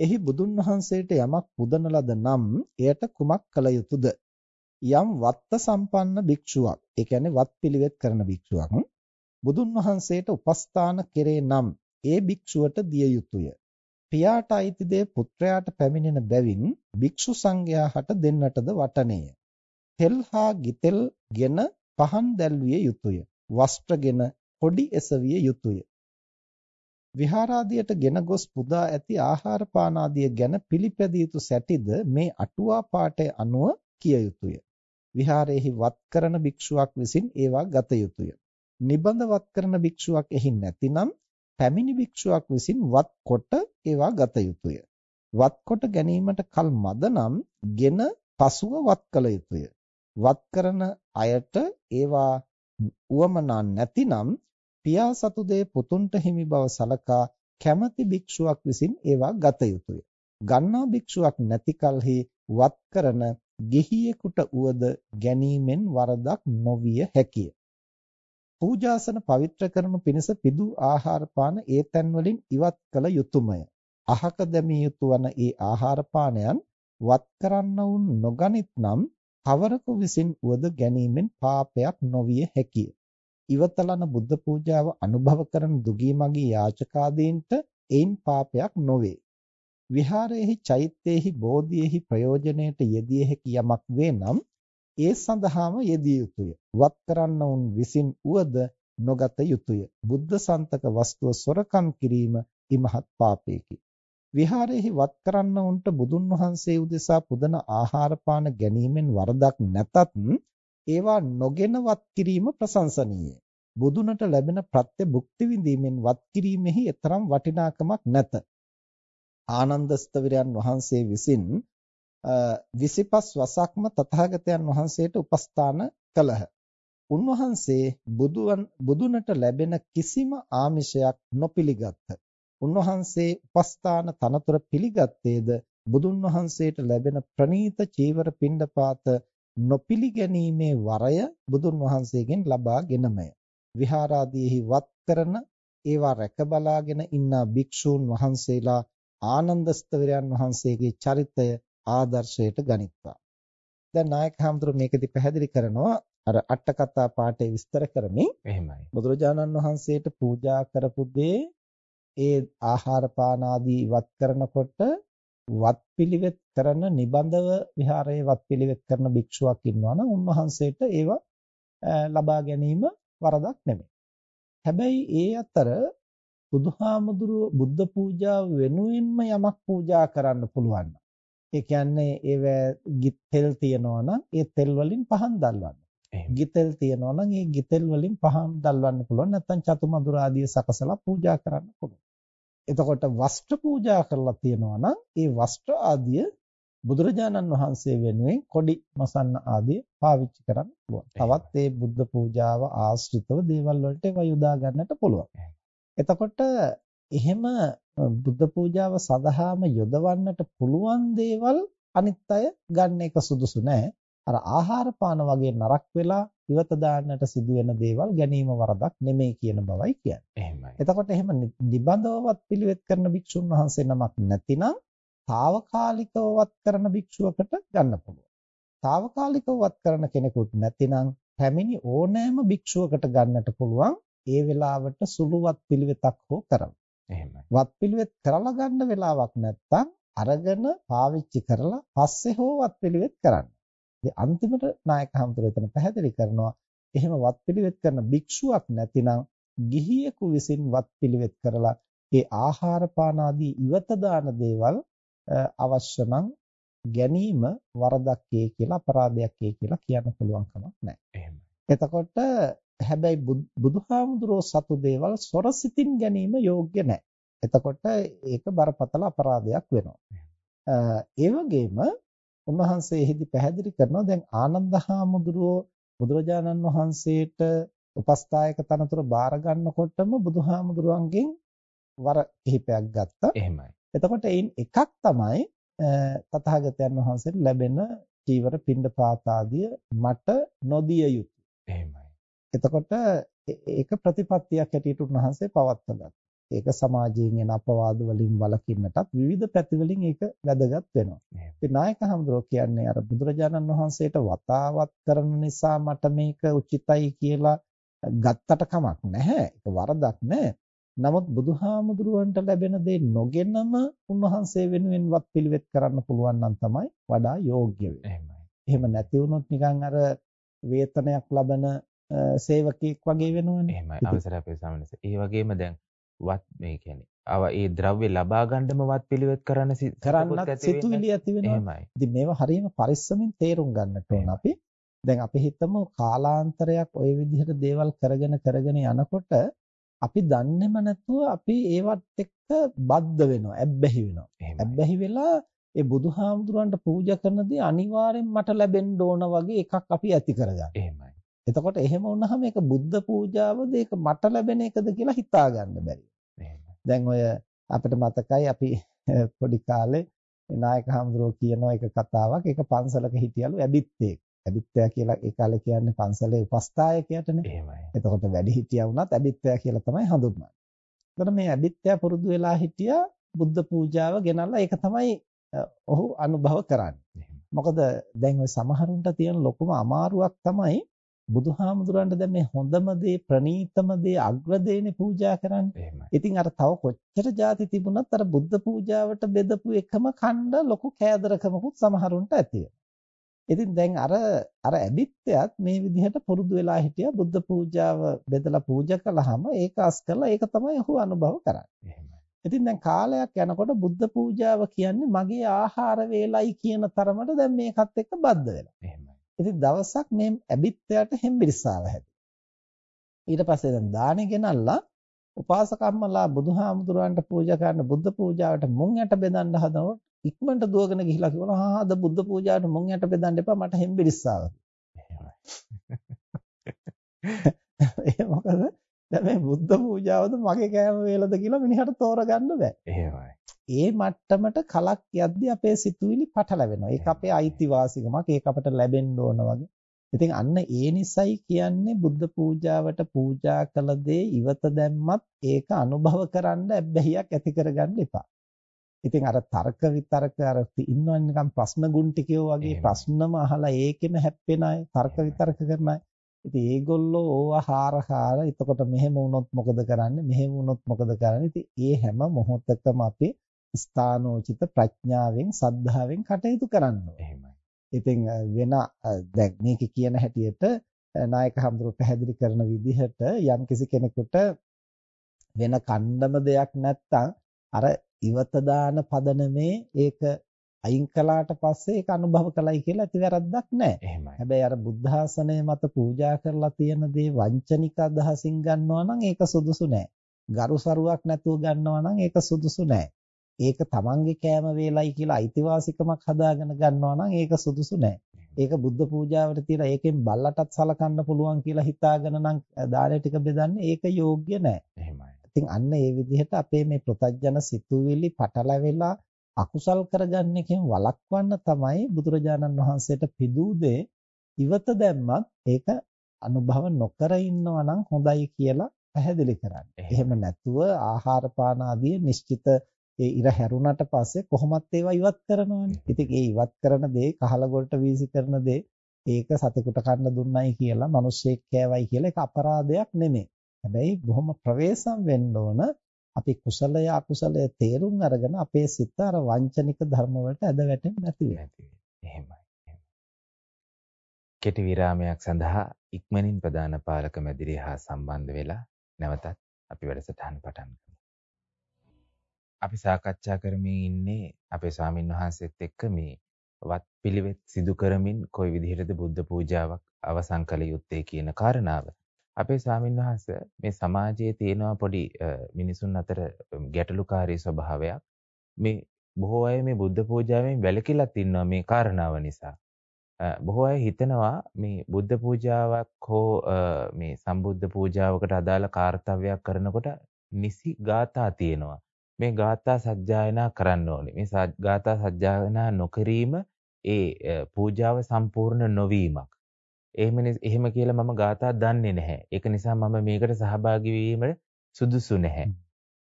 එහි බුදුන් වහන්සේට යමක් පුදන ලද නම් එයට කුමක් කළ යුතුද? යම් වත්ත සම්පන්න භික්ෂුවක්, ඒ කියන්නේ වත් පිළිවෙත් කරන භික්ෂුවක් බුදුන් වහන්සේට උපස්ථාන කෙරේ නම් ඒ භික්ෂුවට දිය යුතුය. පියාට අයිති දේ පුත්‍රයාට පැමිණෙන බැවින් භික්ෂු සංඝයා හට දෙන්නටද වටනේය. තෙල් හා ගිතෙල්ගෙන පහන් දැල්විය යුතුය. වස්ත්‍රගෙන කොඩි එසවිය යුතුය. විහාරාදියට ගෙන ගොස් පුදා ඇති ආහාර පාන ආදිය ගැන පිළිපැදිය යුතු සැටිද මේ අටුවා පාඨය අනුව කිය යුතුය. විහාරයේහි වත් කරන භික්ෂුවක් විසින් ඒවා ගත යුතුය. නිබඳ වත් කරන භික්ෂුවක් එහි නැතිනම් පැමිණි භික්ෂුවක් විසින් වත් කොට ඒවා ගත යුතුය. වත් කොට ගැනීමට කල් මද නම් ගෙන පසුව වත් කළ යුතුය. වත් කරන අයට ඒවා උවමනා නැතිනම් පියා සතු දේ පුතුන්ට හිමි බව සලකා කැමැති භික්ෂුවක් විසින් ඒවා ගත යුතුය. ගන්නා භික්ෂුවක් නැති කලෙහි වත් කරන ගිහියෙකුට උවද ගැනීමෙන් වරදක් නොවිය හැකිය. පූජාසන පවිත්‍ර කරනු පිණිස පිදු ආහාර පාන ඒ තැන් වලින් ඉවත් කළ යුතුයමය. අහක දැමිය යුතු වන ඒ ආහාර පානයන් වත් කරන්නවුන් නොගනිත් නම් කවරකු විසින් වද ගැනීමෙන් පාපයක් නොවිය හැකිය. ඉවතලන බුද්ධ පූජාව අනුභව කරන දුගී මගී යාචකාදීන්ට එයින් පාපයක් නොවේ. විහාරයේහි චෛත්‍යයේහි බෝධියේහි ප්‍රයෝජනයට යෙදිය හැකි යමක් වේ නම් ඒ සඳහාම යෙදිය යුතුය. වත් කරන්න උන් විසින් උවද නොගත යුතුය. බුද්ධ සන්තක වස්තුව සොරකම් කිරීම ඉමහත් පාපයකි. විහාරයේහි වත් කරන්න උන්ට බුදුන් වහන්සේ උදෙසා පුදන ආහාර පාන ගැනීමෙන් වරදක් නැතත් ඒවා නොගෙන වත් කිරීම ප්‍රශංසනීයයි. බුදුනට ලැබෙන ප්‍රත්‍ය භුක්ති විඳීමෙන් වත් කිරීමෙහි එතරම් වටිනාකමක් නැත. ආනන්ද ස්තවිරයන් වහන්සේ විසින් 25 වසක්ම තථාගතයන් වහන්සේට උපස්ථාන කළහ. උන්වහන්සේ බුදුන් බුදුනට ලැබෙන කිසිම ආමිෂයක් නොපිළිගත්හ. උන්වහන්සේ උපස්ථාන තනතුර පිළිගත්තේද බුදුන් වහන්සේට ලැබෙන ප්‍රණීත චීවර පිණ්ඩපාත නොපිළිගැනීමේ වරය බුදුන් වහන්සේගෙන් ලබාගෙනමය. විහාරාදීෙහි වත් කරන ඒවා රැක බලාගෙන ඉන්න භික්ෂූන් වහන්සේලා ආනන්ද ස්තවිරයන් වහන්සේගේ චරිතය ආදර්ශයට ගනිත්වා. දැන් නායක හඳුරු මේකෙදි පැහැදිලි කරනවා අර අට කතා පාඩේ විස්තර කරමින් එහෙමයි. බුදුරජාණන් වහන්සේට පූජා කරපු දේ ඒ ආහාර පාන ආදී ඉවත් කරනකොට වත්පිළිවෙත් කරන නිබඳව විහාරයේ වත්පිළිවෙත් කරන භික්ෂුවක් ඉන්නවනම් උන්වහන්සේට ඒවා ලබා ගැනීම වරදක් නෙමෙයි. හැබැයි ඒ අතර බුදුහාමුදුරුව බුද්ධ පූජාව වෙනුවෙන්ම යමක් පූජා කරන්න පුළුවන්. ඒ කියන්නේ ඒව ගිතෙල් තියනවා නම් ඒ තෙල් වලින් පහන් දල්වන්න. ගිතෙල් තියනවා නම් ඒ ගිතෙල් වලින් පහන් දල්වන්න පුළුවන්. නැත්නම් චතුමදුර ආදී සකසලා පූජා කරන්න පුළුවන්. එතකොට වස්ත්‍ර පූජා කරලා තියෙනවා නම් ඒ වස්ත්‍ර ආදිය බුදුරජාණන් වහන්සේ වෙනුවෙන් කොඩි මසන්න ආදිය පාවිච්චි කරන්න පුළුවන්. තවත් ඒ බුද්ධ පූජාව ආශ්‍රිතව දේවල් වලට ඒවා යොදා ගන්නට පුළුවන්. එතකොට එහෙම බුද්ධ පූජාව සඳහාම යොදවන්නට පුළුවන් දේවල් අනිත් අය ගන්න එක සුදුසු නෑ. අර ආහාර පාන වගේ නරක වෙලා ඉවත දාන්නට සිදුවෙන දේවල් ගැනීම වරදක් නෙමෙයි කියන බවයි කියන්නේ. එහෙමයි. එතකොට එහෙම නිබඳවවත් පිළිවෙත් කරන භික්ෂුන් වහන්සේ නමක් නැතිනම් తాවකාලිකවවත් කරන භික්ෂුවකට ගන්න පුළුවන්. తాවකාලිකවවත් කරන කෙනෙකුත් නැතිනම් පැමිණි ඕනෑම භික්ෂුවකට ගන්නට පුළුවන් ඒ වෙලාවට සුළුවත් පිළිවෙතක් හෝ කරන්න. එහෙමයි. වත්පිළිවෙත් කරලා ගන්න වෙලාවක් නැත්තම් අරගෙන පාවිච්චි කරලා පස්සේ හෝ වත්පිළිවෙත් කරන්න. ඉතින් අන්තිමට නායක හඳුර එතන පැහැදිලි කරනවා එහෙම වත්පිළිවෙත් කරන භික්ෂුවක් නැතිනම් ගිහියෙකු විසින් වත්පිළිවෙත් කරලා ඒ ආහාර පාන ආදී ඉවත දාන දේවල් අවශ්‍ය නම් ගැනීම වරදක් කියලා අපරාධයක් කියලා කියන්න පුළුවන් කමක් නැහැ. එහෙමයි. එතකොට හැබැයි බුදුහාමුදුරෝ සතු දේවල් සොරසිතින් ගැනීම යෝග්‍ය නැහැ. එතකොට ඒක බරපතල අපරාධයක් වෙනවා. ඒ වගේම උන්වහන්සේ එහිදී පැහැදිලි කරනවා දැන් ආනන්ද හාමුදුරුවෝ බුදුරජාණන් වහන්සේට උපස්ථායක තනතුර බාර ගන්නකොටම බුදුහාමුදුරුවන්ගෙන් වර කිහිපයක් ගත්තා. එහෙමයි. එතකොට ඒන් එකක් තමයි තථාගතයන් වහන්සේට ලැබෙන චීවර පිණ්ඩපාත ආදිය මට නොදිය යුතුය. එතකොට ඒක ප්‍රතිපත්තියක් හැටියට උන්වහන්සේ පවත්වගත්තා. ඒක සමාජයෙන් එන අපවාද වලින් වළකින්නටත් විවිධ පැති වලින් ඒක වැදගත් වෙනවා. ඉතින් නායක හඳුරෝ කියන්නේ අර බුදුරජාණන් වහන්සේට වතාවත් කරන නිසා මට මේක උචිතයි කියලා ගත්තට කමක් නැහැ. ඒක වරදක් නැහැ. නමුත් බුදුහාමුදුරුවන්ට ලැබෙන දේ නොගෙනම උන්වහන්සේ වෙනුවෙන් වත් පිළිවෙත් කරන්න පුළුවන් නම් තමයි වඩා යෝග්‍ය වෙන්නේ. එහෙම නැති වුණොත් නිකන් අර වේතනයක් ලබන සේවකයෙක් වගේ වෙනවනේ. එහෙමයි. අවසර අපේ සාමනස. ඒ වගේම දැන් වත් මේ කියන්නේ අව ඒ ද්‍රව්‍ය ලබා ගන්නම වත් පිළිවෙත් කරන්න කරන්නත් සිතුවිලි ඇති වෙනවා. ඉතින් මේවා හරියම පරිස්සමින් තේරුම් ගන්නට ඕන අපි. දැන් අපි හිතමු කාලාන්තරයක් ওই විදිහට දේවල් කරගෙන කරගෙන යනකොට අපි දන්නේම නැතුව අපි ඒවත් එක්ක බද්ධ වෙනවා, ඇබ්බැහි වෙනවා. ඇබ්බැහි වෙලා ඒ බුදුහාමුදුරන්ට පූජා කරන දේ අනිවාර්යෙන් මට ලැබෙන්න ඕන වගේ එකක් අපි ඇති කරගන්නවා. එහෙමයි. එතකොට එහෙම වුණාම ඒක බුද්ධ පූජාවද ඒක මට ලැබෙන එකද කියලා හිතා ගන්න බැරි. දැන් ඔය අපිට මතකයි අපි පොඩි කාලේ නායක හඳුරෝ කියන එක කතාවක් ඒක පන්සලක හිටියලු ඇබිත්තේ. ඇබිත්තයා කියලා ඒ කාලේ කියන්නේ පන්සලේ උපස්ථායකයටනේ. එහෙමයි. එතකොට වැඩි හිටියා වුණත් ඇබිත්තයා කියලා තමයි හඳුන්වන්නේ. එතකොට මේ ඇබිත්තයා පුරුදු වෙලා හිටියා බුද්ධ පූජාව ගෙනල්ලා ඒක තමයි ඔහු අනුභව කරන්නේ. මොකද දැන් ওই සමහරුන්ට තියෙන ලොකුම අමාරුවක් තමයි බුදුහාමුදුරන්ට දැන් මේ හොඳම දේ ප්‍රණීතම දේ අග්‍ර දේනේ පූජා කරන්නේ. ඉතින් අර තව කොච්චර જાති තිබුණත් අර බුද්ධ පූජාවට බෙදපු එකම ඛණ්ඩ ලොකු කෑදරකමකුත් සමහරුන්ට ඇති ඉතින් දැන් අර අර ඇබිත්තයත් මේ විදිහට පුරුදු වෙලා හිටියා බුද්ධ පූජාව බෙදලා පූජා කළාම ඒක අස් කරලා ඒක තමයි ඔහු අනුභව කරන්නේ. ඉතින් දැන් කාලයක් යනකොට බුද්ධ පූජාව කියන්නේ මගේ ආහාර වේලයි කියන තරමට දැන් මේකත් එක්ක බද්ධ වෙලා. එහෙමයි. ඉතින් දවසක් මේ ඇබිත්තයට හෙම්බිරිස්සාව හැදුවා. ඊට පස්සේ දැන් දානේ ගෙනල්ලා උපාසකම්මලා බුදුහාමුදුරන්ට පූජා කරන බුද්ධ පූජාවට මුං යට බෙදන්න හදනකොට ඉක්මනට දුවගෙන ගිහිලා කිව්වා හා අද බුද්ධ පූජාවට මුං යට බෙදන්න එපා මට හෙම්බිරිස්සාව. ඒ මොකද දැන් මේ බුද්ධ පූජාවද මගේ කෑම වේලද කියලා මිනිහට තෝරගන්න බෑ. එහෙමයි. ඒ මට්ටමට කලක් යද්දී අපේ සිතුවිලි පටලැවෙනවා. ඒක අපේ අයිතිවාසිකමක්. ඒක අපට ලැබෙන්න ඕන වගේ. ඉතින් අන්න ඒ නිසයි කියන්නේ බුද්ධ පූජාවට පූජා කළ දේ ඉවත දැම්මත් ඒක අනුභව කරන්න ඇබ්බැහියක් ඇති කරගන්න එපා. ඉතින් අර තර්ක විතර්ක අර ඉන්නවන් නිකන් ප්‍රශ්න ගුන්ටිකයෝ වගේ ප්‍රශ්නම අහලා ඒකෙම හැප්පෙන අය තර්ක විතර්ක කරන අය. ඉතින් ඒගොල්ලෝ ඕවා හාර හාර එතකොට මෙහෙම වුණොත් මොකද කරන්නේ? මෙහෙම වුණොත් මොකද කරන්නේ? ඉතින් ඒ හැම මොහොතකම අපි ස්ථානෝචිත ප්‍රඥාවෙන් සද්ධාවෙන් කටයුතු කරන්න එහෙමයි. ඉතින් වෙන දැන් මේක කියන හැටියට නායක හඳුරු පැහැදිලි කරන විදිහට යම් කිසි කෙනෙකුට වෙන කණ්ඩම දෙයක් නැත්තම් අර ඉවත දාන පදනමේ ඒක අයින් කළාට පස්සේ ඒක අනුභව කළයි කියලා ඇති වැරද්දක් නැහැ. එහෙමයි. හැබැයි අර බුද්ධාසනය මත පූජා කරලා තියෙන දේ වංචනික අදහසින් ගන්නවා නම් ඒක සුදුසු නැහැ. ගරුසරුවක් නැතුව ගන්නවා නම් ඒක සුදුසු නැහැ. ඒක තමන්ගේ කෑම වේලයි කියලා අයිතිවාසිකමක් හදාගෙන ගන්නවා නම් ඒක සුදුසු නෑ. ඒක බුද්ධ පූජාවට තියලා ඒකෙන් බල්ලටත් සලකන්න පුළුවන් කියලා හිතාගෙන නම් දානය ටික බෙදන්නේ ඒක යෝග්‍ය නෑ. එහෙමයි. ඉතින් අන්න ඒ විදිහට අපේ මේ ප්‍රතඥ සිතුවිලි පටලැවෙලා අකුසල් කරගන්න එකෙන් වළක්වන්න තමයි බුදුරජාණන් වහන්සේට පිදූ ඉවත දැම්මත් ඒක අනුභව නොකර ඉන්නවා නම් හොඳයි කියලා පැහැදිලි කරන්නේ. එහෙම නැතුව ආහාර පාන ආදී නිශ්චිත ඒ ඉර හැරුණට පස්සේ කොහොමත් ඒවා ඉවත් කරනවානේ. ඉතින් ඒ ඉවත් කරන දේ කහලගොල්ට වීසි කරන දේ ඒක සතෙකුට කන්න දුන්නයි කියලා මිනිස්සෙක් කෑවයි කියලා ඒක අපරාධයක් නෙමෙයි. හැබැයි බොහොම ප්‍රවේශම් වෙන්න ඕන අපි කුසලය අකුසලය තේරුම් අරගෙන අපේ සිත අර වංචනික ධර්ම වලට ඇද වැටෙන්නේ නැති වෙනවා. එහෙමයි. කෙටි විරාමයක් සඳහා ඉක්මනින් ප්‍රධාන පාලක මැදිරිය හා සම්බන්ධ වෙලා නැවතත් අපි වැඩසටහන පටන් ගමු. අපි සාකච්ඡා කරමින් ඉන්නේ අපේ ස්වාමින් වහන්සේත් එක්ක මේ වත් පිළිවෙත් සිදු කරමින් කොයි විදිහටද බුද්ධ පූජාවක් අවසන් කළ යුත්තේ කියන කාරණාව. අපේ ස්වාමින් වහන්සේ මේ සමාජයේ තියෙනවා පොඩි මිනිසුන් අතර ගැටලුකාරී ස්වභාවයක්. මේ බොහෝ අය මේ බුද්ධ පූජාවෙන් වැළකීලාත් ඉන්නවා මේ කාරණාව නිසා. බොහෝ අය හිතනවා මේ බුද්ධ පූජාවක් හෝ මේ සම්බුද්ධ පූජාවකට අදාළ කාර්යයක් කරනකොට නිසි ගාථා තියෙනවා. මේ ගාථා සජ්ජායනා කරන්න ඕනේ. මේ ගාථා සජ්ජායනා නොකිරීම ඒ පූජාව සම්පූර්ණ නොවීමක්. එහෙම එහෙම කියලා මම ගාථා දන්නේ නැහැ. ඒක නිසා මම මේකට සහභාගී වීමට සුදුසු නැහැ.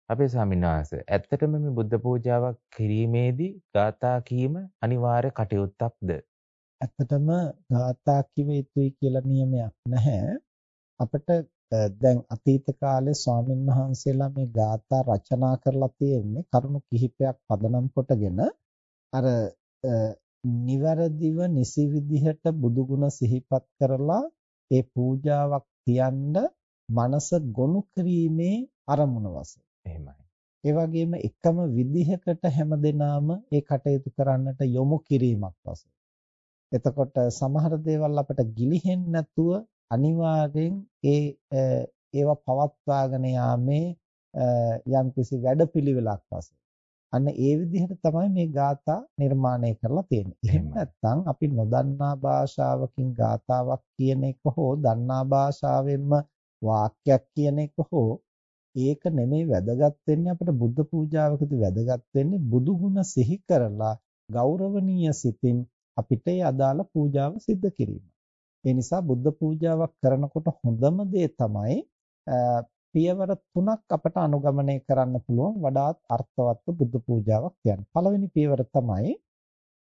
අපේ ස්වාමීන් වහන්සේ ඇත්තටම මේ බුද්ධ පූජාවක් කිරීමේදී ගාථා කීම අනිවාර්ය කටයුත්තක්ද? ඇත්තටම ගාථා කිව යුතුයි කියලා නියමයක් නැහැ. අපිට දැන් අතීත කාලේ ස්වාමීන් වහන්සේලා මේ ගාථා රචනා කරලා තියෙන්නේ කරුණු කිහිපයක් පදනම් කොටගෙන අර නිවැරදිව නිසි විදිහට බුදු ගුණ සිහිපත් කරලා ඒ පූජාවක් තියන්න මනස ගොනු කිරීමේ අරමුණ වශයෙන්. එහෙමයි. ඒ වගේම එකම විදිහකට හැමදෙනාම ඒ කටයුතු කරන්නට යොමු කිරීමක් වශයෙන්. එතකොට සමහර දේවල් අපිට ගිලිහෙන්නේ නැතුව අනිවාර්යෙන් ඒ ඒවා පවත්වාගෙන යාමේ යම්කිසි වැඩපිළිවෙලක් වශයෙන් අන්න ඒ විදිහට තමයි මේ ગાථා නිර්මාණය කරලා තියෙන්නේ. එහෙම නැත්නම් අපි නොදන්නා භාෂාවකින් ગાතාවක් කියන එක හෝ දන්නා භාෂාවෙන්ම වාක්‍යයක් කියන එක හෝ ඒක නෙමෙයි වැදගත් වෙන්නේ අපිට බුද්ධ පූජාවකදී වැදගත් වෙන්නේ බුදු ගුණ සිහි කරලා ගෞරවනීය සිතින් අපිට ඒ අදාළ පූජාව සිද්ධ කිරීම. ඒ නිසා බුද්ධ පූජාවක් කරනකොට හොඳම දේ තමයි පියවර තුනක් අපට අනුගමනය කරන්න පුළුවන් වඩාත් අර්ථවත්ව බුද්ධ පූජාවක් කියන්නේ. පළවෙනි පියවර තමයි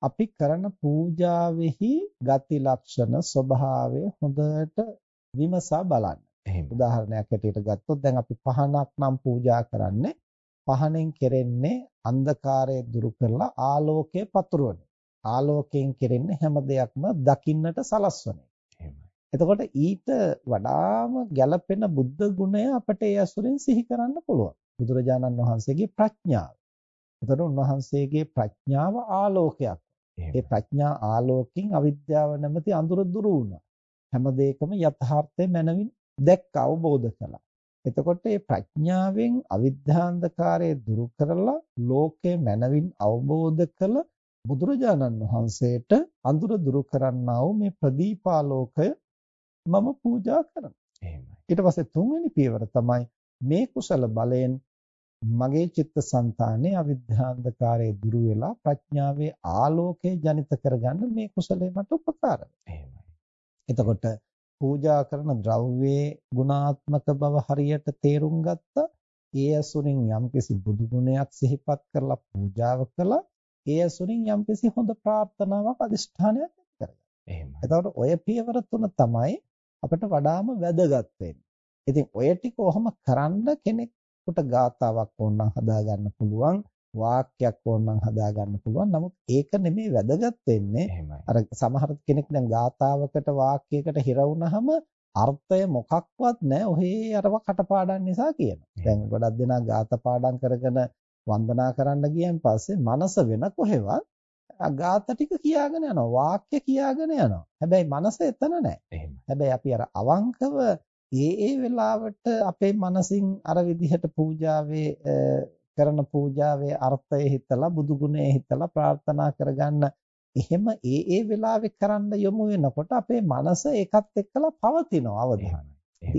අපි කරන පූජාවෙහි ගති ලක්ෂණ ස්වභාවය හොඳට විමසා බලන්න. උදාහරණයක් ඇටියට ගත්තොත් දැන් අපි පහනක් නම් පූජා කරන්නේ පහනෙන් කෙරෙන්නේ අන්ධකාරය දුරු කරලා ආලෝකය පතුරවන. ආලෝකයෙන් කෙරෙන්නේ හැම දෙයක්ම දකින්නට සලස්වන. එතකොට ඊට වඩාම ගැළපෙන බුද්ධ ගුණය අපට ඒ අසුරෙන් සිහි කරන්න පුළුවන්. බුදුරජාණන් වහන්සේගේ ප්‍රඥාව. එතකොට උන්වහන්සේගේ ප්‍රඥාව ආලෝකයක්. ඒ ප්‍රඥා ආලෝකයෙන් අවිද්‍යාව නැමැති අඳුර දුරු වුණා. හැම දෙයකම යථාර්ථය මනවින් දැක්ක අවබෝධ කළා. එතකොට මේ ප්‍රඥාවෙන් අවිද්‍යාන්ධකාරය දුරු කරලා ලෝකය මනවින් අවබෝධ කළ බුදුරජාණන් වහන්සේට අඳුර දුරු කරන්නා වූ මේ ප්‍රදීපාලෝකය මම පූජා කරනවා. එහෙමයි. ඊට පස්සේ තුන්වෙනි පියවර තමයි මේ කුසල බලයෙන් මගේ චිත්තසංතානයේ අවිද්‍යාන්ධකාරයේ දුරු වෙලා ප්‍රඥාවේ ආලෝකය ජනිත කරගන්න මේ කුසලය මට උපකාර වෙනවා. එතකොට පූජා කරන ද්‍රව්‍යයේ ගුණාත්මක බව හරියට තේරුම් ගත්තා. ඒ අසුරින් යම්කිසි බුදු ගුණයක් සිහිපත් කරලා පූජාව කළා. ඒ අසුරින් යම්කිසි හොඳ ප්‍රාර්ථනාවක් අදිෂ්ඨානයක් කරගන්නවා. එහෙමයි. එතකොට ඔය පියවර තුන තමයි අපිට වඩාම වැදගත් වෙන්නේ. ඉතින් ඔය ටික ඔහම කරන්න කෙනෙකුට ගාතාවක් ඕනනම් හදාගන්න පුළුවන්, වාක්‍යයක් ඕනනම් හදාගන්න පුළුවන්. නමුත් ඒක නෙමෙයි වැදගත් වෙන්නේ. අර සමහර කෙනෙක් දැන් ගාතාවකට වාක්‍යයකට හිර වුණාම අර්ථය මොකක්වත් නැහැ. ඔහේ අරව කටපාඩම් නිසා කියනවා. දැන් ගොඩක් දෙනා ගාත පාඩම් කරගෙන වන්දනා කරන්න ගියන් පස්සේ මනස වෙන කොහෙවත් ගාත ටික කියාගෙන යනවා වාක්‍ය කියාගෙන යනවා. හැබැයි මනස එතන නැහැ. හැබැයි අපි අර අවංකව ඒ ඒ වෙලාවට අපේ මනසින් අර විදිහට පූජාවේ කරන පූජාවේ අර්ථය හිතලා බුදු ගුණය හිතලා ප්‍රාර්ථනා කරගන්න එහෙම ඒ ඒ වෙලාවේ කරන්න යොමු වෙනකොට අපේ මනස ඒකත් එක්කලා පවතිනවා අවධානය.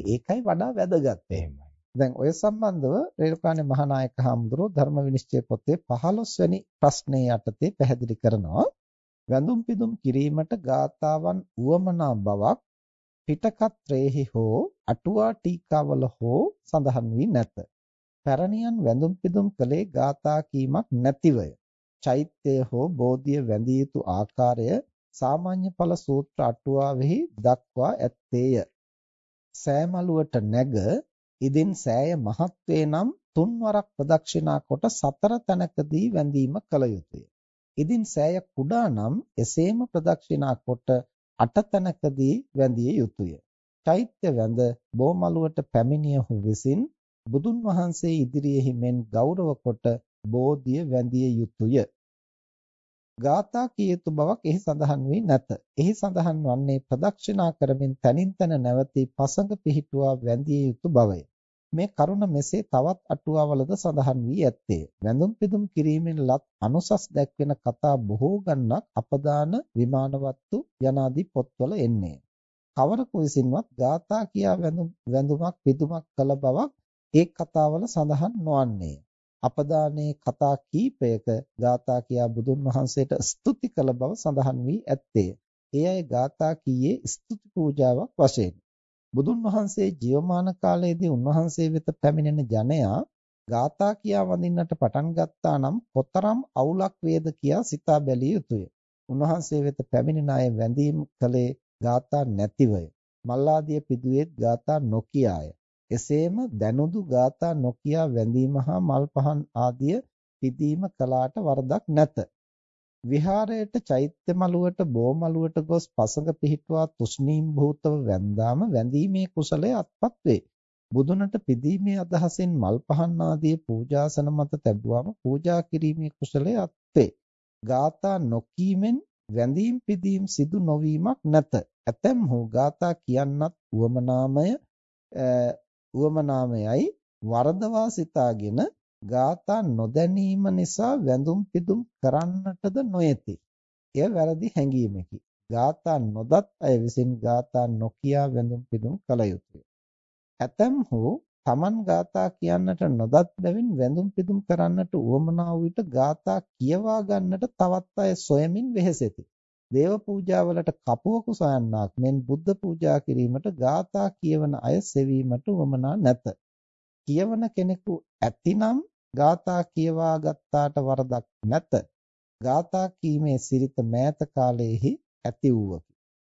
ඒකයි වඩා වැදගත් වෙන්නේ. දැන් ඔය සම්බන්ධව රේරුකාණේ මහානායක හාමුදුරුවෝ ධර්ම විනිශ්චය පොතේ 15 වෙනි ප්‍රශ්නයේ යටතේ පැහැදිලි කරනවා වැඳුම් පිදුම් කිරීමට ගාතාවන් උවමනා බවක් පිටකත්‍රේහි හෝ අටුවා ටීකාවල හෝ සඳහන් වී නැත. පැරණියන් වැඳුම් පිදුම් කළේ ගාථා කීමක් නැතිවය. චෛත්‍ය හෝ බෝධිය වැඳිය යුතු ආකාරය සාමාන්‍ය ඵල සූත්‍ර අටුවාවෙහි දක්වා ඇත්තේය. සෑමලුවට නැග ඉදින් සෑය මහත් වේ නම් තුන්වරක් ප්‍රදක්ෂිනා කොට සතර තැනකදී වැඳීම කළ යුතුය. ඉදින් සෑය කුඩා නම් එසේම ප්‍රදක්ෂිනා කොට අට තැනකදී වැඳිය යුතුය. චෛත්‍ය වැඳ බෝමලුවට පැමිණියහු විසින් බුදුන් වහන්සේ ඉදිරියෙහි මෙන් ගෞරව කොට බෝධිය වැඳිය යුතුය. ගාථා කිය යුතු බවක් එහි සඳහන් වී නැත. එහි සඳහන් වන්නේ ප්‍රදක්ෂිනා කරමින් තනින් තන නැවතී පසඟ පිහිටුවා වැඳිය යුතු බවය. මේ කරුණ මෙසේ තවත් අටුවාවලද සඳහන් වී ඇත්තේ. වැඳුම් පිදුම් කිරීමෙන් ලත් අනුසස් දැක්වෙන කතා බොහෝ ගණනක් අපදාන විමානවත්තු යනාදී පොත්වල එන්නේ. කවරකු විසින්වත් ගාථා කියා වැඳුමක් පිදුමක් කළ බවක් ඒ කතාවල සඳහන් නොවන්නේ. අපදානයේ කතා කීපයක ගාථා කියා බුදුන් වහන්සේට ස්තුති කළ බව සඳහන් වී ඇත්තේ. ඒ අය ගාථා කීයේ ස්තුති පූජාවක් වශයෙන්. බුදුන් වහන්සේ ජීවමාන කාලයේදී උන්වහන්සේ වෙත පැමිණෙන ජනයා ගාථා කියා වඳින්නට පටන් ගත්තා නම් කොතරම් අවුලක් වේද කියා සිතා බැලිය යුතුය. උන්වහන්සේ වෙත පැමිණෙන අය වැඳීම් කළේ ගාථා නැතිවය. මල්ලාදිය පිදුවේත් ගාථා නොකියාය. එසේම දැනුදු ගාථා නොකියා වැඳීම හා මල් පහන් ආදිය පිදීම කලාට වරදක් නැත. විහාරයට චෛත්‍ය මළුවට බෝ මළුවට ගොස් පසඟ පිහිටුවා තුෂ්ණීම් භූතව වැන්දාම වැඳීමේ කුසලය අත්පත් වේ. බුදුනට පිදීමේ අදහසින් මල් පහන් ආදී පූජාසන මත තැබුවාම පූජා කිරීමේ කුසලය අත්වේ. ගාථා නොකීමෙන් වැඳීම් පිදීම් සිදු නොවීමක් නැත. ඇතැම්හු ගාථා කියන්නත් උවමනාමය උවමනාමයයි වරදවා සිතාගෙන ගාථා නොදැනීම නිසා වැඳුම් පිදුම් කරන්නටද නොයති. එය වැරදි හැඟීමකි. ගාථා නොදත් අය විසින් ගාථා නොකියා වැඳුම් පිදුම් කළ යුතුය. ඇතැම්හු තමන් ගාථා කියන්නට නොදත් බැවින් වැඳුම් පිදුම් කරන්නට උවමනා වූ විට ගාථා කියවා ගන්නට තවත් අය සොයමින් වෙහෙසෙති. දේව පූජාවලට කපුවකු සොයන්නාක් මෙන් බුද්ධ පූජා කිරීමට ගාථා කියවන අය සෙවීමට උවමනා නැත. කියවන කෙනෙකු ඇතිනම් ගාථා කියවා ගත්තාට වරදක් නැත. ගාථා කීමේ සිරිත මෑත කාලයේහි ඇති වූවකි.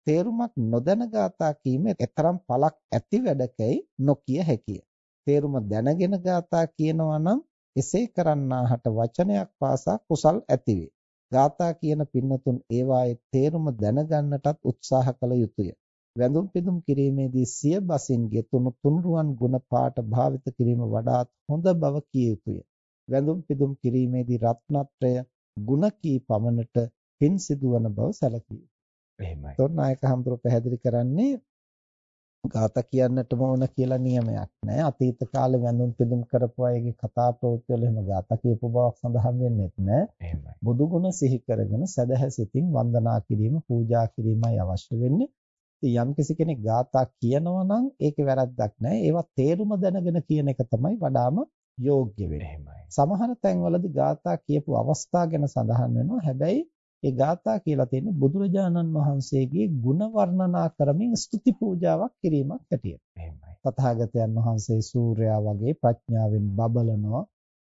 තේරුමක් නොදැන ගාථා කීමේ එතරම් පළක් ඇති වැඩකයි නොකිය හැකිය. තේරුම දැනගෙන ගාථා කියනවා නම් එසේ කරන්නාහට වචනයක් පාසා කුසල් ඇතිවේ. ගාථා කියන පින්නතුන් ඒවායේ තේරුම දැනගන්නටත් උත්සාහ කළ යුතුය. වැඳුම් පිදුම් කිරීමේදී සිය බසින් ගෙතුණු තුන්රුවන් ගුණ පාට භාවිත කිරීම වඩාත් හොඳ බව කිය යුතුය. වැඳුම් පිදුම් කිරීමේදී රත්නත්‍රය ගුණ කී පමණට පින් සිදුවන බව සැලකිය. එහෙමයි. තොර් නායක හඳුර පැහැදිලි කරන්නේ ගාථා කියන්නටම ඕන කියලා නියමයක් නැහැ. අතීත කාලේ වැඳුම් පිදුම් කරපු අයගේ කතා ප්‍රවෘත්ති වල එහෙම ගාථා කියපු බවක් සඳහන් වෙන්නේ නැහැ. එහෙමයි. බුදු ගුණ සිහි කරගෙන සදහැසිතින් වන්දනා කිරීම, පූජා කිරීමයි අවශ්‍ය වෙන්නේ. ඉතින් යම්කිසි කෙනෙක් ගාථා කියනවා නම් ඒකේ වැරද්දක් නැහැ. ඒවා තේරුම දැනගෙන කියන එක තමයි වඩාම යෝග්‍ය වෙන්නේ. සමහර තැන්වලදී ගාථා කියපු අවස්ථා ගැන සඳහන් වෙනවා. හැබැයි ඒ ගාථා කියලා තියෙන්නේ බුදුරජාණන් වහන්සේගේ ගුණ වර්ණනා කරමින් ස්තුති පූජාවක් කිරීමක් හැටියට. එහෙමයි. තථාගතයන් වහන්සේ සූර්යයා වගේ ප්‍රඥාවෙන් බබලනවා.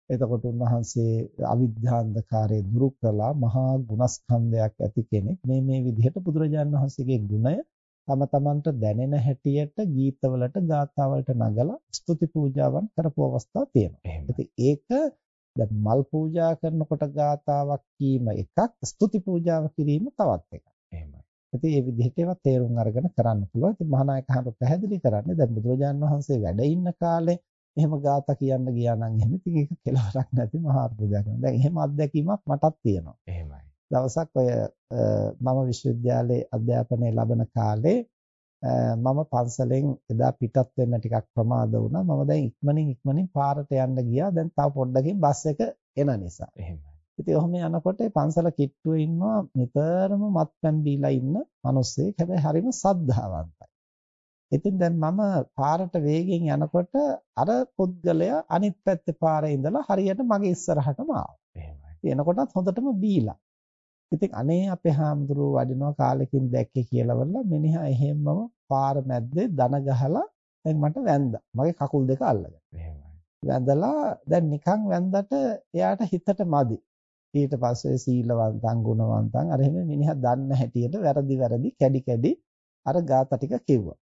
එතකොට උන්වහන්සේ අවිද්‍යාන්ධකාරය දුරු කළා මහා ගුණස්කන්ධයක් ඇති කෙනෙක්. මේ මේ විදිහට බුදුරජාණන් වහන්සේගේ ගුණය තම තමන්ට දැනෙන හැටියට ගීතවලට ගාථාවලට නගලා ස්තුති පූජාවන් කරපු අවස්ථා තියෙනවා. ඉතින් ඒක දැන් මල් පූජා කරනකොට ගාථාවක් කීම එකක් ස්තුති පූජාව කිරීම තවත් එකක්. එහෙමයි. ඉතින් මේ විදිහට ඒවා තේරුම් අරගෙන කරන්න පුළුවන්. ඉතින් මහානායක හඳු පැහැදිලි කරන්නේ දැන් බුදුරජාන් වහන්සේ වැඩ ඉන්න කාලේ එහෙම ගාථා කියන්න ගියා නම් එහෙම ඉතින් ඒක කෙලවරක් නැති මහා අර්බුදයක්. දැන් එහෙම අත්දැකීමක් මටත් තියෙනවා. එහෙමයි. දවසක් ඔය මම විශ්වවිද්‍යාලයේ අධ්‍යාපනය ලබන කාලේ මම පන්සලෙන් එදා පිටත් වෙන්න ටිකක් ප්‍රමාද වුණා. මම දැන් ඉක්මනින් ඉක්මනින් පාරට යන්න ගියා. දැන් තව පොඩ්ඩකින් බස් එක එන නිසා. එහෙමයි. ඉතින් ඔහොම යනකොට පන්සල කිට්ටුවේ ඉන්නවා නිතරම මත්පැන් බීලා ඉන්න මිනිස්සෙක්. හැබැයි හරිම සද්ධාවන්තයි. ඉතින් දැන් මම පාරට වේගෙන් යනකොට අර පුද්ගලයා අනිත් පැත්තේ පාරේ ඉඳලා හරියට මගේ ඉස්සරහටම ආවා. එහෙමයි. එනකොටත් හොඳටම බීලා. ඉතින් අනේ අපේ හාමුදුරුවෝ වඩිනවා කාලෙකින් දැක්කේ කියලා වල්ලා මිනිහා එහෙම්මම පාර මැද්දේ දන ගහලා දැන් මට වැන්දා. මගේ කකුල් දෙක අල්ලගෙන. එහෙමයි. වැඳලා දැන් නිකන් වැන්දට එයාට හිතට මදි. ඊට පස්සේ සීලවන්තං ගුණවන්තං අර එහෙම මිනිහා දන්න හැටියට වැරදි වැරදි කැඩි කැඩි අර ગાත ටික කිව්වා.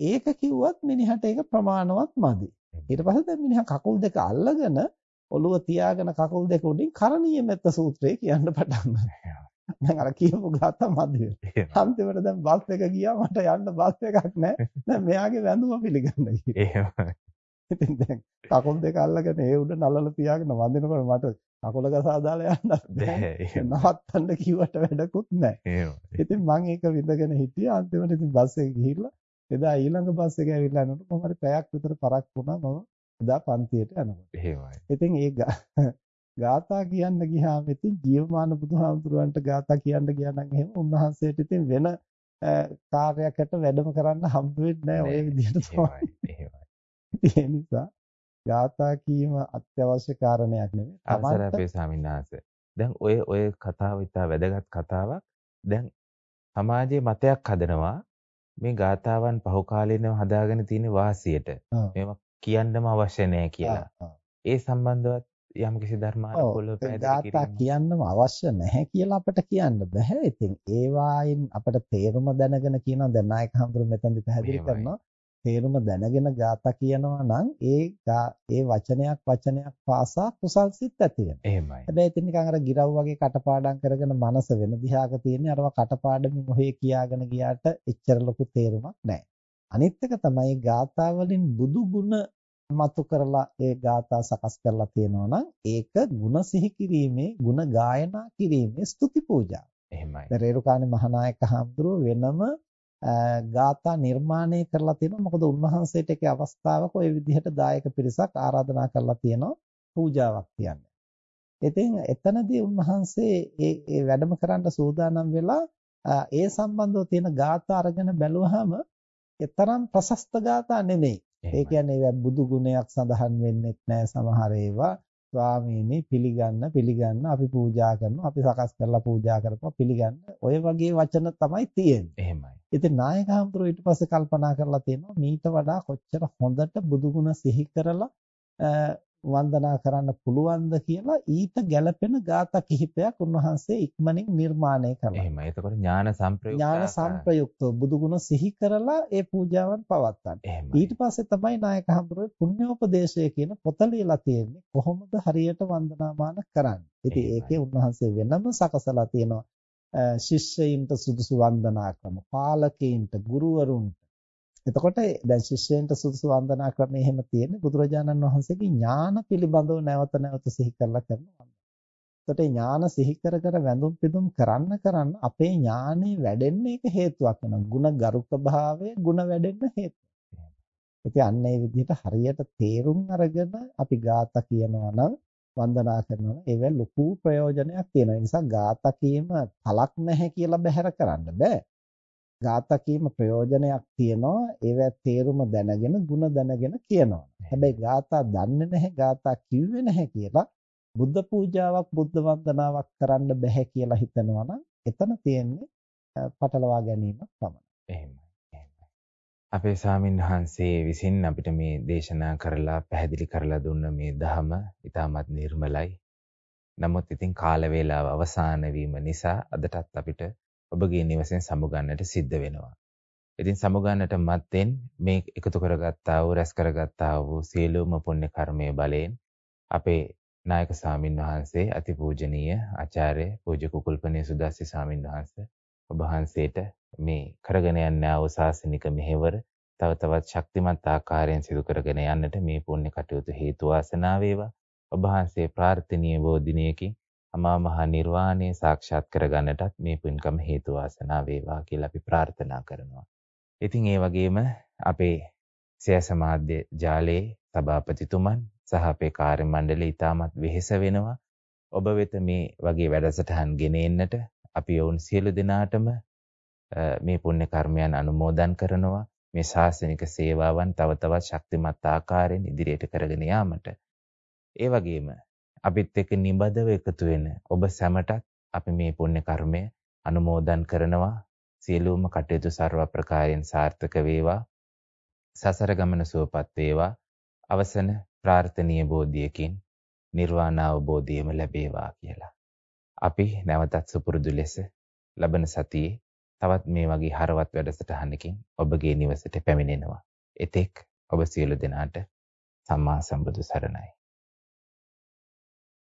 ඒක කිව්වත් මිනිහට ඒක ප්‍රමාණවත් මදි. ඊට පස්සේ දැන් මිනිහා කකුල් දෙක අල්ලගෙන ඔළුව තියාගෙන කකුල් දෙක උඩින් කරණීය මෙත්ත සූත්‍රය කියන්න පටන් ගන්නවා. දැන් අර කියපු ගාත මැදේ. අන්තිමට දැන් බස් එක ගියා මට යන්න බස් එකක් නැහැ. දැන් මෙයාගේ වැඳුම පිළිගන්න කියලා. ඉතින් දැන් කකුල් දෙක අල්ලගෙන ඒ උඩ නලල තියාගෙන වඳිනකොට මට කකුල ගසා දාලා යන්නත් බැහැ. නවත්තන්න කිව්වට වැඩකුත් නැහැ. ඉතින් මම ඒක විඳගෙන හිටියා. අන්තිමට ඉතින් බස් එක ගිහිල්ලා එදා ඊළඟ බස් එක ඇවිල්ලා යනකොට මම හරි පැයක් විතර පරක් වුණා මම එදා පන්තියට යනකොට. එහෙමයි. ඉතින් ඒ ගාථා කියන්න ගියාම ඉතින් ජීවමාන බුදුහාමුදුරුවන්ට ගාථා කියන්න ගියා නම් එහෙම උන්වහන්සේට ඉතින් වෙන කාර්යයකට වැඩම කරන්න හම්බ වෙන්නේ නැහැ ඔය විදිහට තමයි. එහෙමයි. ඒ නිසා ගාථා කීම අත්‍යවශ්‍ය කාරණයක් නෙමෙයි. අවසර අපේ ස්වාමීන් වහන්සේ. දැන් ඔය ඔය කතාව ඉතා වැදගත් කතාවක්. දැන් සමාජයේ මතයක් හදනවා මේ ගාතාවන් පහු කාලීනව හදාගෙන තියෙන වාසියට මේවා කියන්නම අවශ්‍ය නැහැ කියලා. ඒ සම්බන්ධවත් යම් කිසි ධර්මානුකූලව පැහැදිලි. කියන්නම අවශ්‍ය නැහැ කියලා අපිට කියන්න බෑ. ඉතින් ඒවායින් අපිට තේරුම දැනගෙන කියනවා දැන් නායක හඳුරු මෙතනදි පැහැදිලි කරනවා තේරුම දැනගෙන ગાතා කියනවා නම් ඒ ඒ වචනයක් වචනයක් පාසා කුසල් සිත් ඇති වෙනවා. එහෙමයි. හැබැයි ඉතින් නිකන් අර ගිරව් වගේ කටපාඩම් කරගෙන මනස වෙන දිහාක තියෙන්නේ අරවා කටපාඩමින් ඔහේ කියාගෙන ගියාට එච්චර ලොකු තේරුමක් නැහැ. අනිත් එක තමයි ගාථා වලින් බුදු ගුණ මතු කරලා ඒ ගාථා සකස් කරලා තියෙනවා නම් ඒක ಗುಣ සිහි කිරීමේ ಗುಣ ගායනා කිරීමේ ස්තුති පූජා. එහෙමයි. දැන් රේරුකාණේ මහානායක හඳුරෝ වෙනම ගාථා නිර්මාණය කරලා තියෙනවා. මොකද උන්වහන්සේට ඒකේ අවස්ථාවක ওই විදිහට දායක පිරිසක් ආරාධනා කරලා තියෙනවා පූජාවක් කියන්නේ. ඉතින් එතනදී උන්වහන්සේ ඒ ඒ වැඩම කරන්න සූදානම් වෙලා ඒ සම්බන්ධව තියෙන ගාථා අරගෙන බැලුවාම තරම් ප්‍රශස්ත ගාථා නෙමෙයි. ඒ කියන්නේ ඒවා බුදු ගුණයක් සඳහන් වෙන්නේ නැහැ සමහර ඒවා. ස්වාමීනි පිළිගන්න පිළිගන්න අපි පූජා කරනවා අපි සකස් කරලා පූජා කරපුවා පිළිගන්න ඔය වගේ වචන තමයි තියෙන්නේ. එහෙමයි. ඉතින් නායක හඳුරෝ ඊට පස්සේ කල්පනා කරලා තියෙනවා මීට වඩා කොච්චර හොඳට බුදුගුණ සිහි කරලා වන්දනා කරන්න පුළුවන්ද කියලා ඊට ගැළපෙන ગાථා කිහිපයක් උන්වහන්සේ ඉක්මනින් නිර්මාණය කළා. එහෙමයි. එතකොට ඥාන සංප්‍රයුක්ත ඥාන සංප්‍රයුක්තව බුදුගුණ සිහි කරලා ඒ පූජාවන් පවත්වන්නේ. ඊට පස්සේ තමයි නායක හඳුරේ පුණ්‍යෝපදේශය කියන පොත ලියලා තියෙන්නේ කොහොමද හරියට වන්දනාමාන කරන්නේ. ඉතින් ඒකේ උන්වහන්සේ වෙනම සකසලා තියෙනවා ශිෂ්‍යයින්ට සුදුසු වන්දනා ක්‍රම, පාලකයින්ට, ගුරුවරුන්ට එතකොට දැන් ශිෂ්‍යයන්ට සුදුසු වන්දනා ක්‍රමය එහෙම තියෙන්නේ බුදුරජාණන් වහන්සේගේ ඥාන පිළිබඳව නැවත නැවත සිහි කරලා කරනවා. එතකොට ඥාන සිහි කර කර වැඳුම් පිදුම් කරන්න කරන්න අපේ ඥානෙ වැඩෙන්න එක හේතුවක් වෙනවා. ಗುಣ ගරුක භාවය ಗುಣ වැඩෙන්න හේතුවක්. ඉතින් අන්න ඒ විදිහට හරියට තේරුම් අරගෙන අපි ગાත කියනවා නම් වන්දනා කරනවා ඒව ලොකු ප්‍රයෝජනයක් තියෙනවා. ඒ නිසා ગાත කීම පළක් නැහැ කියලා බැහැර කරන්න බෑ. ගාථා කීම ප්‍රයෝජනයක් තියෙනවා ඒවැ තේරුම දැනගෙන ಗುಣ දැනගෙන කියනවා. හැබැයි ගාථා දන්නේ නැහැ ගාථා කිව්වේ නැහැ කියලා බුද්ධ පූජාවක් බුද්ධ වන්දනාවක් කරන්න බෑ කියලා හිතනවා නම් එතන තියෙන්නේ පටලවා ගැනීමක් පමණයි. එහෙමයි. අපේ ස්වාමින් වහන්සේ විසින් අපිට මේ දේශනා කරලා පැහැදිලි කරලා දුන්න මේ ධහම ඊටමත් නිර්මලයි. නමුත් ඉතින් කාල වේලාව අවසන් වීම නිසා අදටත් අපිට ඔබගේ නිවසෙන් සමුගන්නට සිද්ධ වෙනවා. ඉතින් සමුගන්නට මත්තෙන් මේ එකතු කරගත්තා වූ රැස් කරගත්තා වූ සියලුම පුණ්‍ය කර්මයේ බලයෙන් අපේ නායක ස්වාමින් වහන්සේ අතිපූජනීය ආචාර්ය පූජ්‍ය කුකුල්පනේ සුදස්සි ස්වාමින් වහන්සේ ඔබ වහන්සේට මේ කරගෙන යන්නා වූ ශාසනික මෙහෙවර තව තවත් ශක්තිමත් ආකාරයෙන් සිදු කරගෙන යන්නට මේ පුණ්‍ය කටයුතු හේතු වාසනා වේවා ඔබ වහන්සේ ප්‍රාර්ථනීය බෝධිනියකින් අමා මහ නිර්වාණය සාක්ෂාත් කරගන්නටත් මේ පින්කම හේතු වාසනා වේවා කියලා අපි ප්‍රාර්ථනා කරනවා. ඉතින් ඒ වගේම අපේ සිය සමාජ්‍ය ජාලයේ සභාපතිතුමන් සහ අපේ කාර්ය මණ්ඩලය ඉතාමත් වෙහෙස වෙනවා. ඔබ වෙත මේ වගේ වැඩසටහන් ගෙන එන්නට අපි වුන් සියලු දෙනාටම මේ පුණ්‍ය කර්මයන් අනුමෝදන් කරනවා. මේ ශාසනික සේවාවන් තව තවත් ශක්තිමත් ආකාරයෙන් ඉදිරියට කරගෙන යාමට. ඒ වගේම අපිත් එක්ක නිබදව එකතු වෙන ඔබ සැමටත් අපි මේ පුණ්‍ය කර්මය අනුමෝදන් කරනවා. සියලුම කටයුතු ਸਰව ප්‍රකාරයෙන් සාර්ථක වේවා. සසර ගමන සුවපත් වේවා. අවසන ප්‍රාර්ථනීය බෝධියකින් නිර්වාණ අවබෝධයම ලැබේවා කියලා. අපි නැවතත් සුපුරුදු ලෙස ලබන සතියේ තවත් මේ වගේ හරවත් වැඩසටහනකින් ඔබගේ නිවසට පැමිණෙනවා. එතෙක් ඔබ සියලු දෙනාට සම්මා සම්බුදු සරණයි.